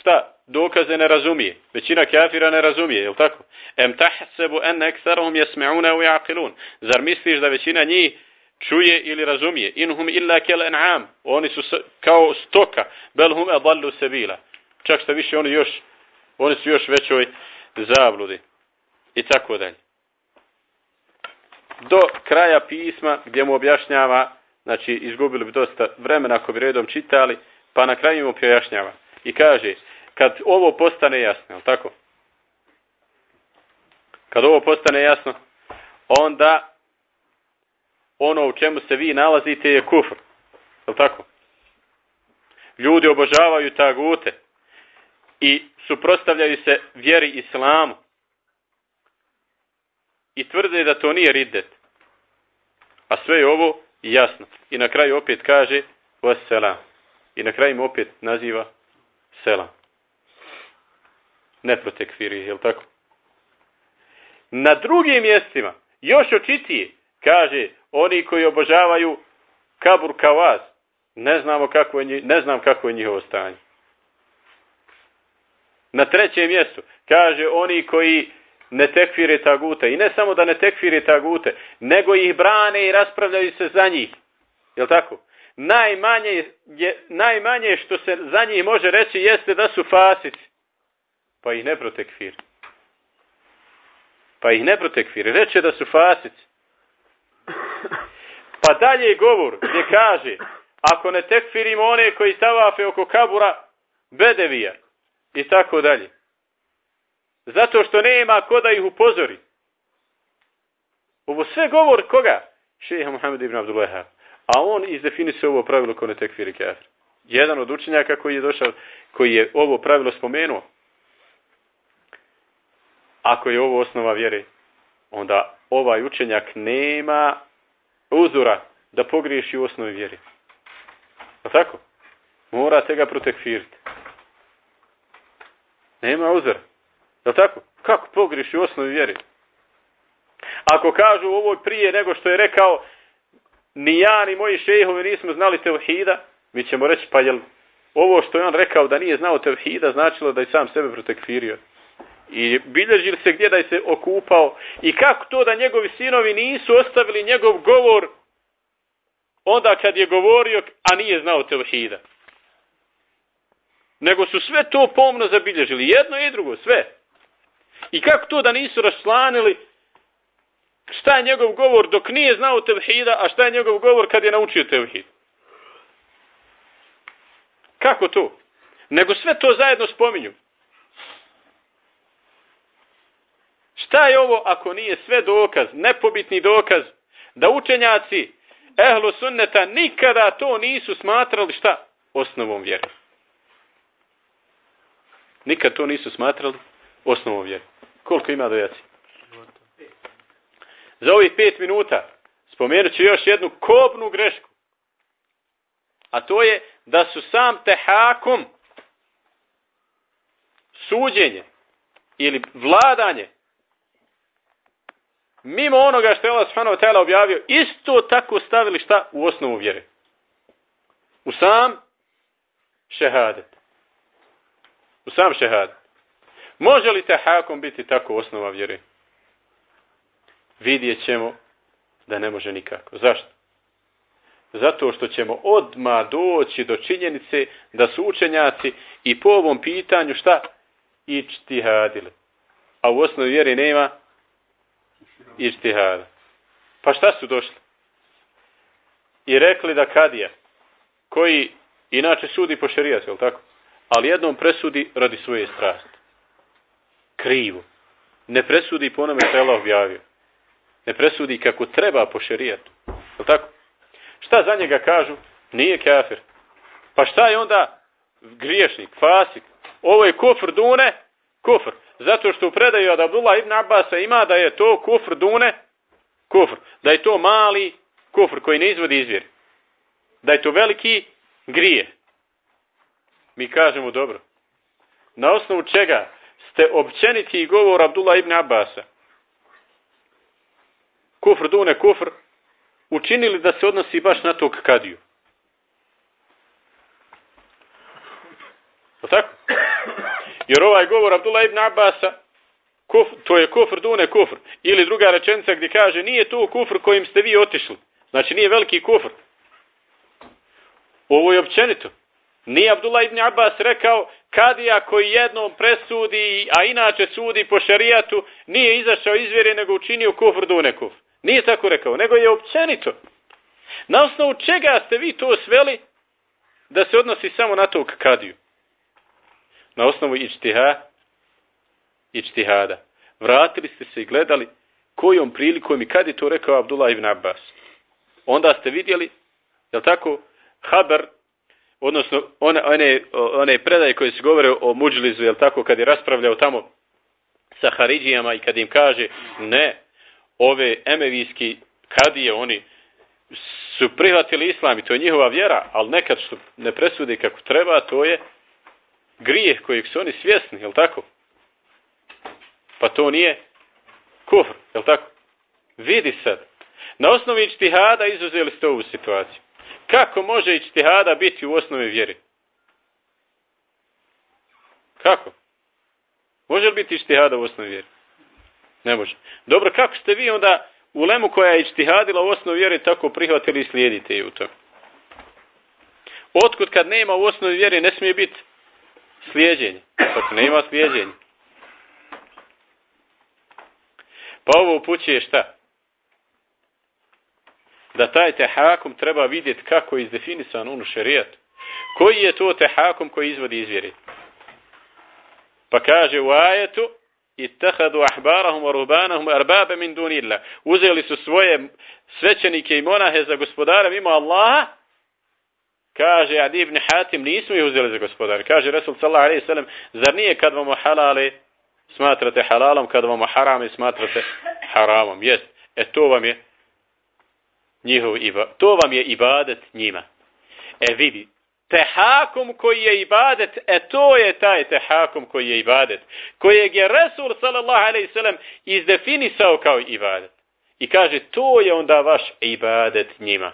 šta, dokaze ne razumije. Većina kafira ne razumije, je li tako? Em tahsebu en ekstarom jesme'una u jaqilun. Zar misliš da većina njih čuje ili razumije? Inhum illa kel en'am. Oni su kao stoka. Belhum adallu sebila. Čak što više oni još, oni su još većoj zabludi. I tako dalje do kraja pisma gdje mu objašnjava, znači izgubili bi dosta vremena ako bi redom čitali, pa na kraju mu pojašnjava. I kaže, kad ovo postane jasno, je tako? Kad ovo postane jasno, onda ono u čemu se vi nalazite je kufr. Je tako? Ljudi obožavaju tagute i suprostavljaju se vjeri islamu. I tvrde da to nije riddet. A sve je ovo jasno. I na kraju opet kaže selam. I na kraju opet naziva selam. Ne protekfiri, je tako? Na drugim mjestima, još očitije, kaže, oni koji obožavaju kabur kavaz, ne, znamo kako je, ne znam kako je njihovo stanje. Na trećem mjestu, kaže, oni koji ne tekfire tagute. I ne samo da ne tekfire tagute, nego ih brane i raspravljaju se za njih. Jel tako? Najmanje, je, najmanje što se za njih može reći jeste da su fasici. Pa ih ne protekfir. Pa ih ne protekfir. Reče da su fasici. Pa dalje govor gdje kaže ako ne tekfirimo one koji stavafe oko kabura bedevija i tako dalje. Zato što nema ko da ih upozori. Ovo sve govor koga? Šeha Muhammed ibn Abdullah. A on izdefinisuje ovo pravilo ko ne tekfiri kafir. Jedan od učenjaka koji je došao, koji je ovo pravilo spomenuo. Ako je ovo osnova vjere, onda ovaj učenjak nema uzora da pogriješi u osnovi vjere. A tako? Morate ga protekfiriti. Nema uzora. Je tako? Kako pogriši u osnovi vjeri? Ako kažu ovo prije nego što je rekao ni ja ni moji šehovi nismo znali tevhida, mi ćemo reći pa jel ovo što je on rekao da nije znao tevhida značilo da je sam sebe protekfirio. I bilježi se gdje da je se okupao i kako to da njegovi sinovi nisu ostavili njegov govor onda kad je govorio, a nije znao tevhida. Nego su sve to pomno zabilježili, jedno i drugo, sve. I kako to da nisu raščlanili šta je njegov govor dok nije znao tevhida, a šta je njegov govor kad je naučio tevhid? Kako to? Nego sve to zajedno spominju. Šta je ovo ako nije sve dokaz, nepobitni dokaz, da učenjaci ehlu sunneta nikada to nisu smatrali šta? Osnovom vjere. Nikad to nisu smatrali osnovom vjere. Koliko ima dojaci? Za ovih pet minuta spomenut ću još jednu kobnu grešku. A to je da su sam tehakom suđenje ili vladanje mimo onoga što je Allah subhanahu wa objavio, isto tako stavili šta u osnovu vjere. U sam šehadet. U sam šehadet. Može li hakom biti tako osnova vjere? Vidjet ćemo da ne može nikako. Zašto? Zato što ćemo odma doći do činjenice da su učenjaci i po ovom pitanju šta? Ičtihadili. A u osnovi vjere nema ičtihada. Pa šta su došli? I rekli da kadija, koji inače sudi po šerijatu, jel tako? Ali jednom presudi radi svoje strasti krivo. Ne presudi po onome što je Allah objavio. Ne presudi kako treba po šerijatu. Je tako? Šta za njega kažu? Nije kafir. Pa šta je onda griješnik, fasik? Ovo je kufr dune, kufr. Zato što u predaju od Abdullah ibn Abbasa ima da je to kufr dune, kufr. Da je to mali kufr koji ne izvodi izvjer. Da je to veliki grije. Mi kažemo dobro. Na osnovu čega ste općeniti govor Abdullah ibn Abasa. Kufr dune kufr učinili da se odnosi baš na tog kadiju. O tako? Jer ovaj govor Abdullah ibn Abasa kuf, to je kufr dune kufr. Ili druga rečenica gdje kaže nije to kufr kojim ste vi otišli. Znači nije veliki kufr. Ovo je općenito. Nije Abdullah ibn Abbas rekao kadija koji jednom presudi, a inače sudi po šerijatu, nije izašao izvjere nego učinio kufr do nekuf. Nije tako rekao, nego je općenito. Na osnovu čega ste vi to sveli da se odnosi samo na tog kadiju? Na osnovu ičtiha, ičtihada. vratili ste se i gledali kojom prilikom i kad je to rekao Abdullah ibn Abbas. Onda ste vidjeli, je tako, Haber, odnosno one, one, one predaje koje se govore o Muđlizu, je tako, kad je raspravljao tamo sa Haridžijama i kad im kaže, ne, ove emevijski kadije, oni su prihvatili islam i to je njihova vjera, ali nekad što ne presude kako treba, to je grijeh kojeg su oni svjesni, je tako? Pa to nije kufr, je tako? Vidi sad. Na osnovi ičtihada izuzeli ste ovu situaciju. Kako može ičtihada biti u osnovi vjeri? Kako? Može li biti ičtihada u osnovi vjeri? Ne može. Dobro, kako ste vi onda u lemu koja je ičtihadila u osnovi vjeri tako prihvatili i slijedite ju to? Otkud kad nema u osnovi vjeri ne smije biti slijeđenje. Kako nema slijeđenje. Pa ovo upućuje šta? Da taj tehakum treba vidjeti kako je izdefinisan u šerijatu. Koji je to tehakum koji izvodi izvjeri? Pa kaže u ajetu ittahadu ahbarahum wa rubanahum arbabe min dunillah. Uzeli su svoje svećenike i monahe za gospodara mimo Allaha. Kaže Adi ibn Hatim, nismo ih uzeli za gospodara. Kaže Resul sallallahu alaihi sallam, zar nije kad vam halale smatrate halalom, kad vam harame smatrate haramom. Jest. E to vam je njihov ibadet. To vam je ibadet njima. E vidi, tehakum koji je ibadet, e to je taj tehakum koji je ibadet. Kojeg je Resul sallallahu izdefinisao kao ibadet. I kaže, to je onda vaš ibadet njima.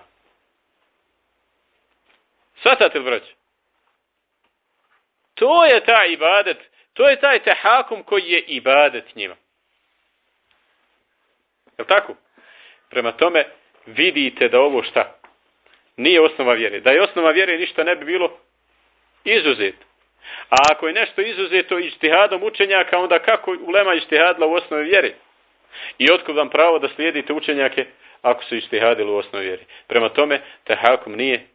Svatate li vrać? To je taj ibadet, to je taj tehakum koji je ibadet njima. Je tako? Prema tome, vidite da ovo šta? Nije osnova vjere. Da je osnova vjere ništa ne bi bilo izuzet. A ako je nešto izuzeto ištihadom učenjaka, onda kako ulema ištihadila u osnovi vjere? I otkud vam pravo da slijedite učenjake ako su ištihadili u osnovi vjere? Prema tome, tehakum nije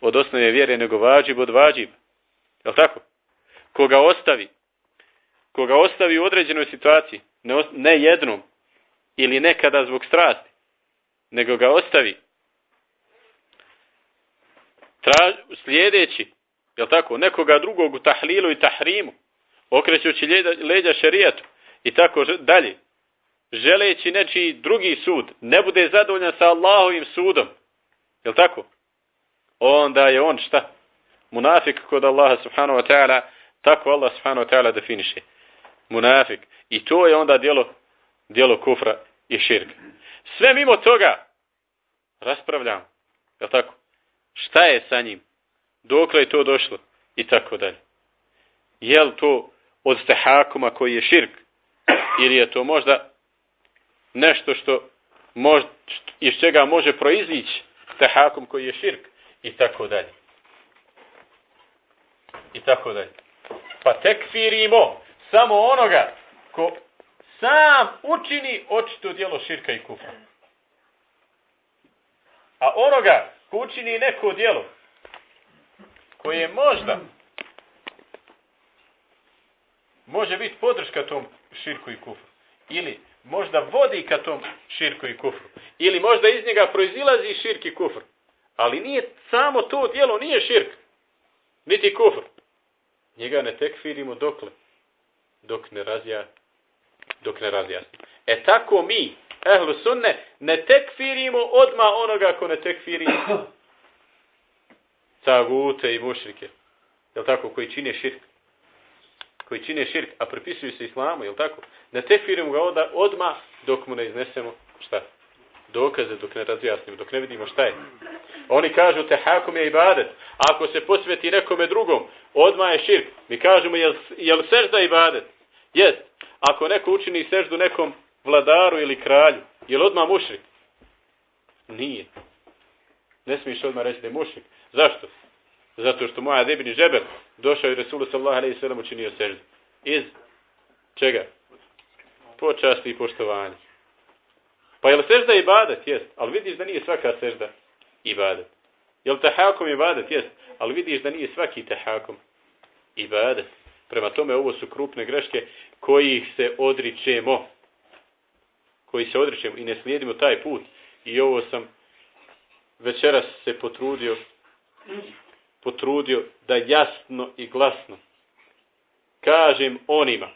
od osnove vjere, nego vađib od vađib. Je li tako? Koga ostavi, koga ostavi u određenoj situaciji, ne, ne jednom, ili nekada zbog strasti, nego ga ostavi traž, slijedeći, jel tako, nekoga drugog u tahlilu i tahrimu, okrećući leđa, šerijatu i tako dalje, želeći nečiji drugi sud, ne bude zadovoljan sa Allahovim sudom, jel tako, onda je on šta? Munafik kod Allaha subhanahu wa ta'ala, tako Allah subhanahu wa ta'ala definiše. Munafik. I to je onda djelo, djelo kufra i širka. Sve mimo toga raspravljam. Je tako? Šta je sa njim? Dokle je to došlo? I tako dalje. Je li to od stehakuma koji je širk? Ili je to možda nešto što možda, iz čega može proizići stehakum koji je širk? I tako dalje. I tako dalje. Pa tekfirimo samo onoga ko sam učini očito djelo širka i kufra. A onoga ko učini neko djelo koje možda može biti podrška tom širku i kufru. Ili možda vodi ka tom širku i kufru. Ili možda iz njega proizilazi širk i kufr. Ali nije samo to djelo, nije širk. Niti kufr. Njega ne tekfirimo dokle. Dok ne razja, dok ne razjasni. E tako mi, ehlu sunne, ne tekfirimo odma onoga ko ne tekfiri tagute i mušrike. Jel tako? Koji čine širk. Koji čine širk, a pripisuju se islamu, jel tako? Ne tekfirimo ga odma, odma dok mu ne iznesemo šta? Dokaze dok ne razjasnimo, dok ne vidimo šta je. Oni kažu te hakom je ibadet. Ako se posveti nekome drugom, odma je širk. Mi kažemo jel, jel sežda ibadet? Jest. Ako neko učini seždu nekom vladaru ili kralju, je li odmah mušrik? Nije. Ne smiješ odmah reći da je mušrik. Zašto? Zato što moja debini žeber došao i Resulu sallahu alaihi sallam učinio seždu. Iz čega? Počasti i poštovanja. Pa je li sežda ibadet? Jest. Ali vidiš da nije svaka sežda ibadet. Je li tahakom ibadet? Jest. Ali vidiš da nije svaki tahakom ibadet. Prema tome, ovo su krupne greške kojih se odričemo. Koji se odričemo i ne slijedimo taj put. I ovo sam večeras se potrudio potrudio da jasno i glasno kažem onima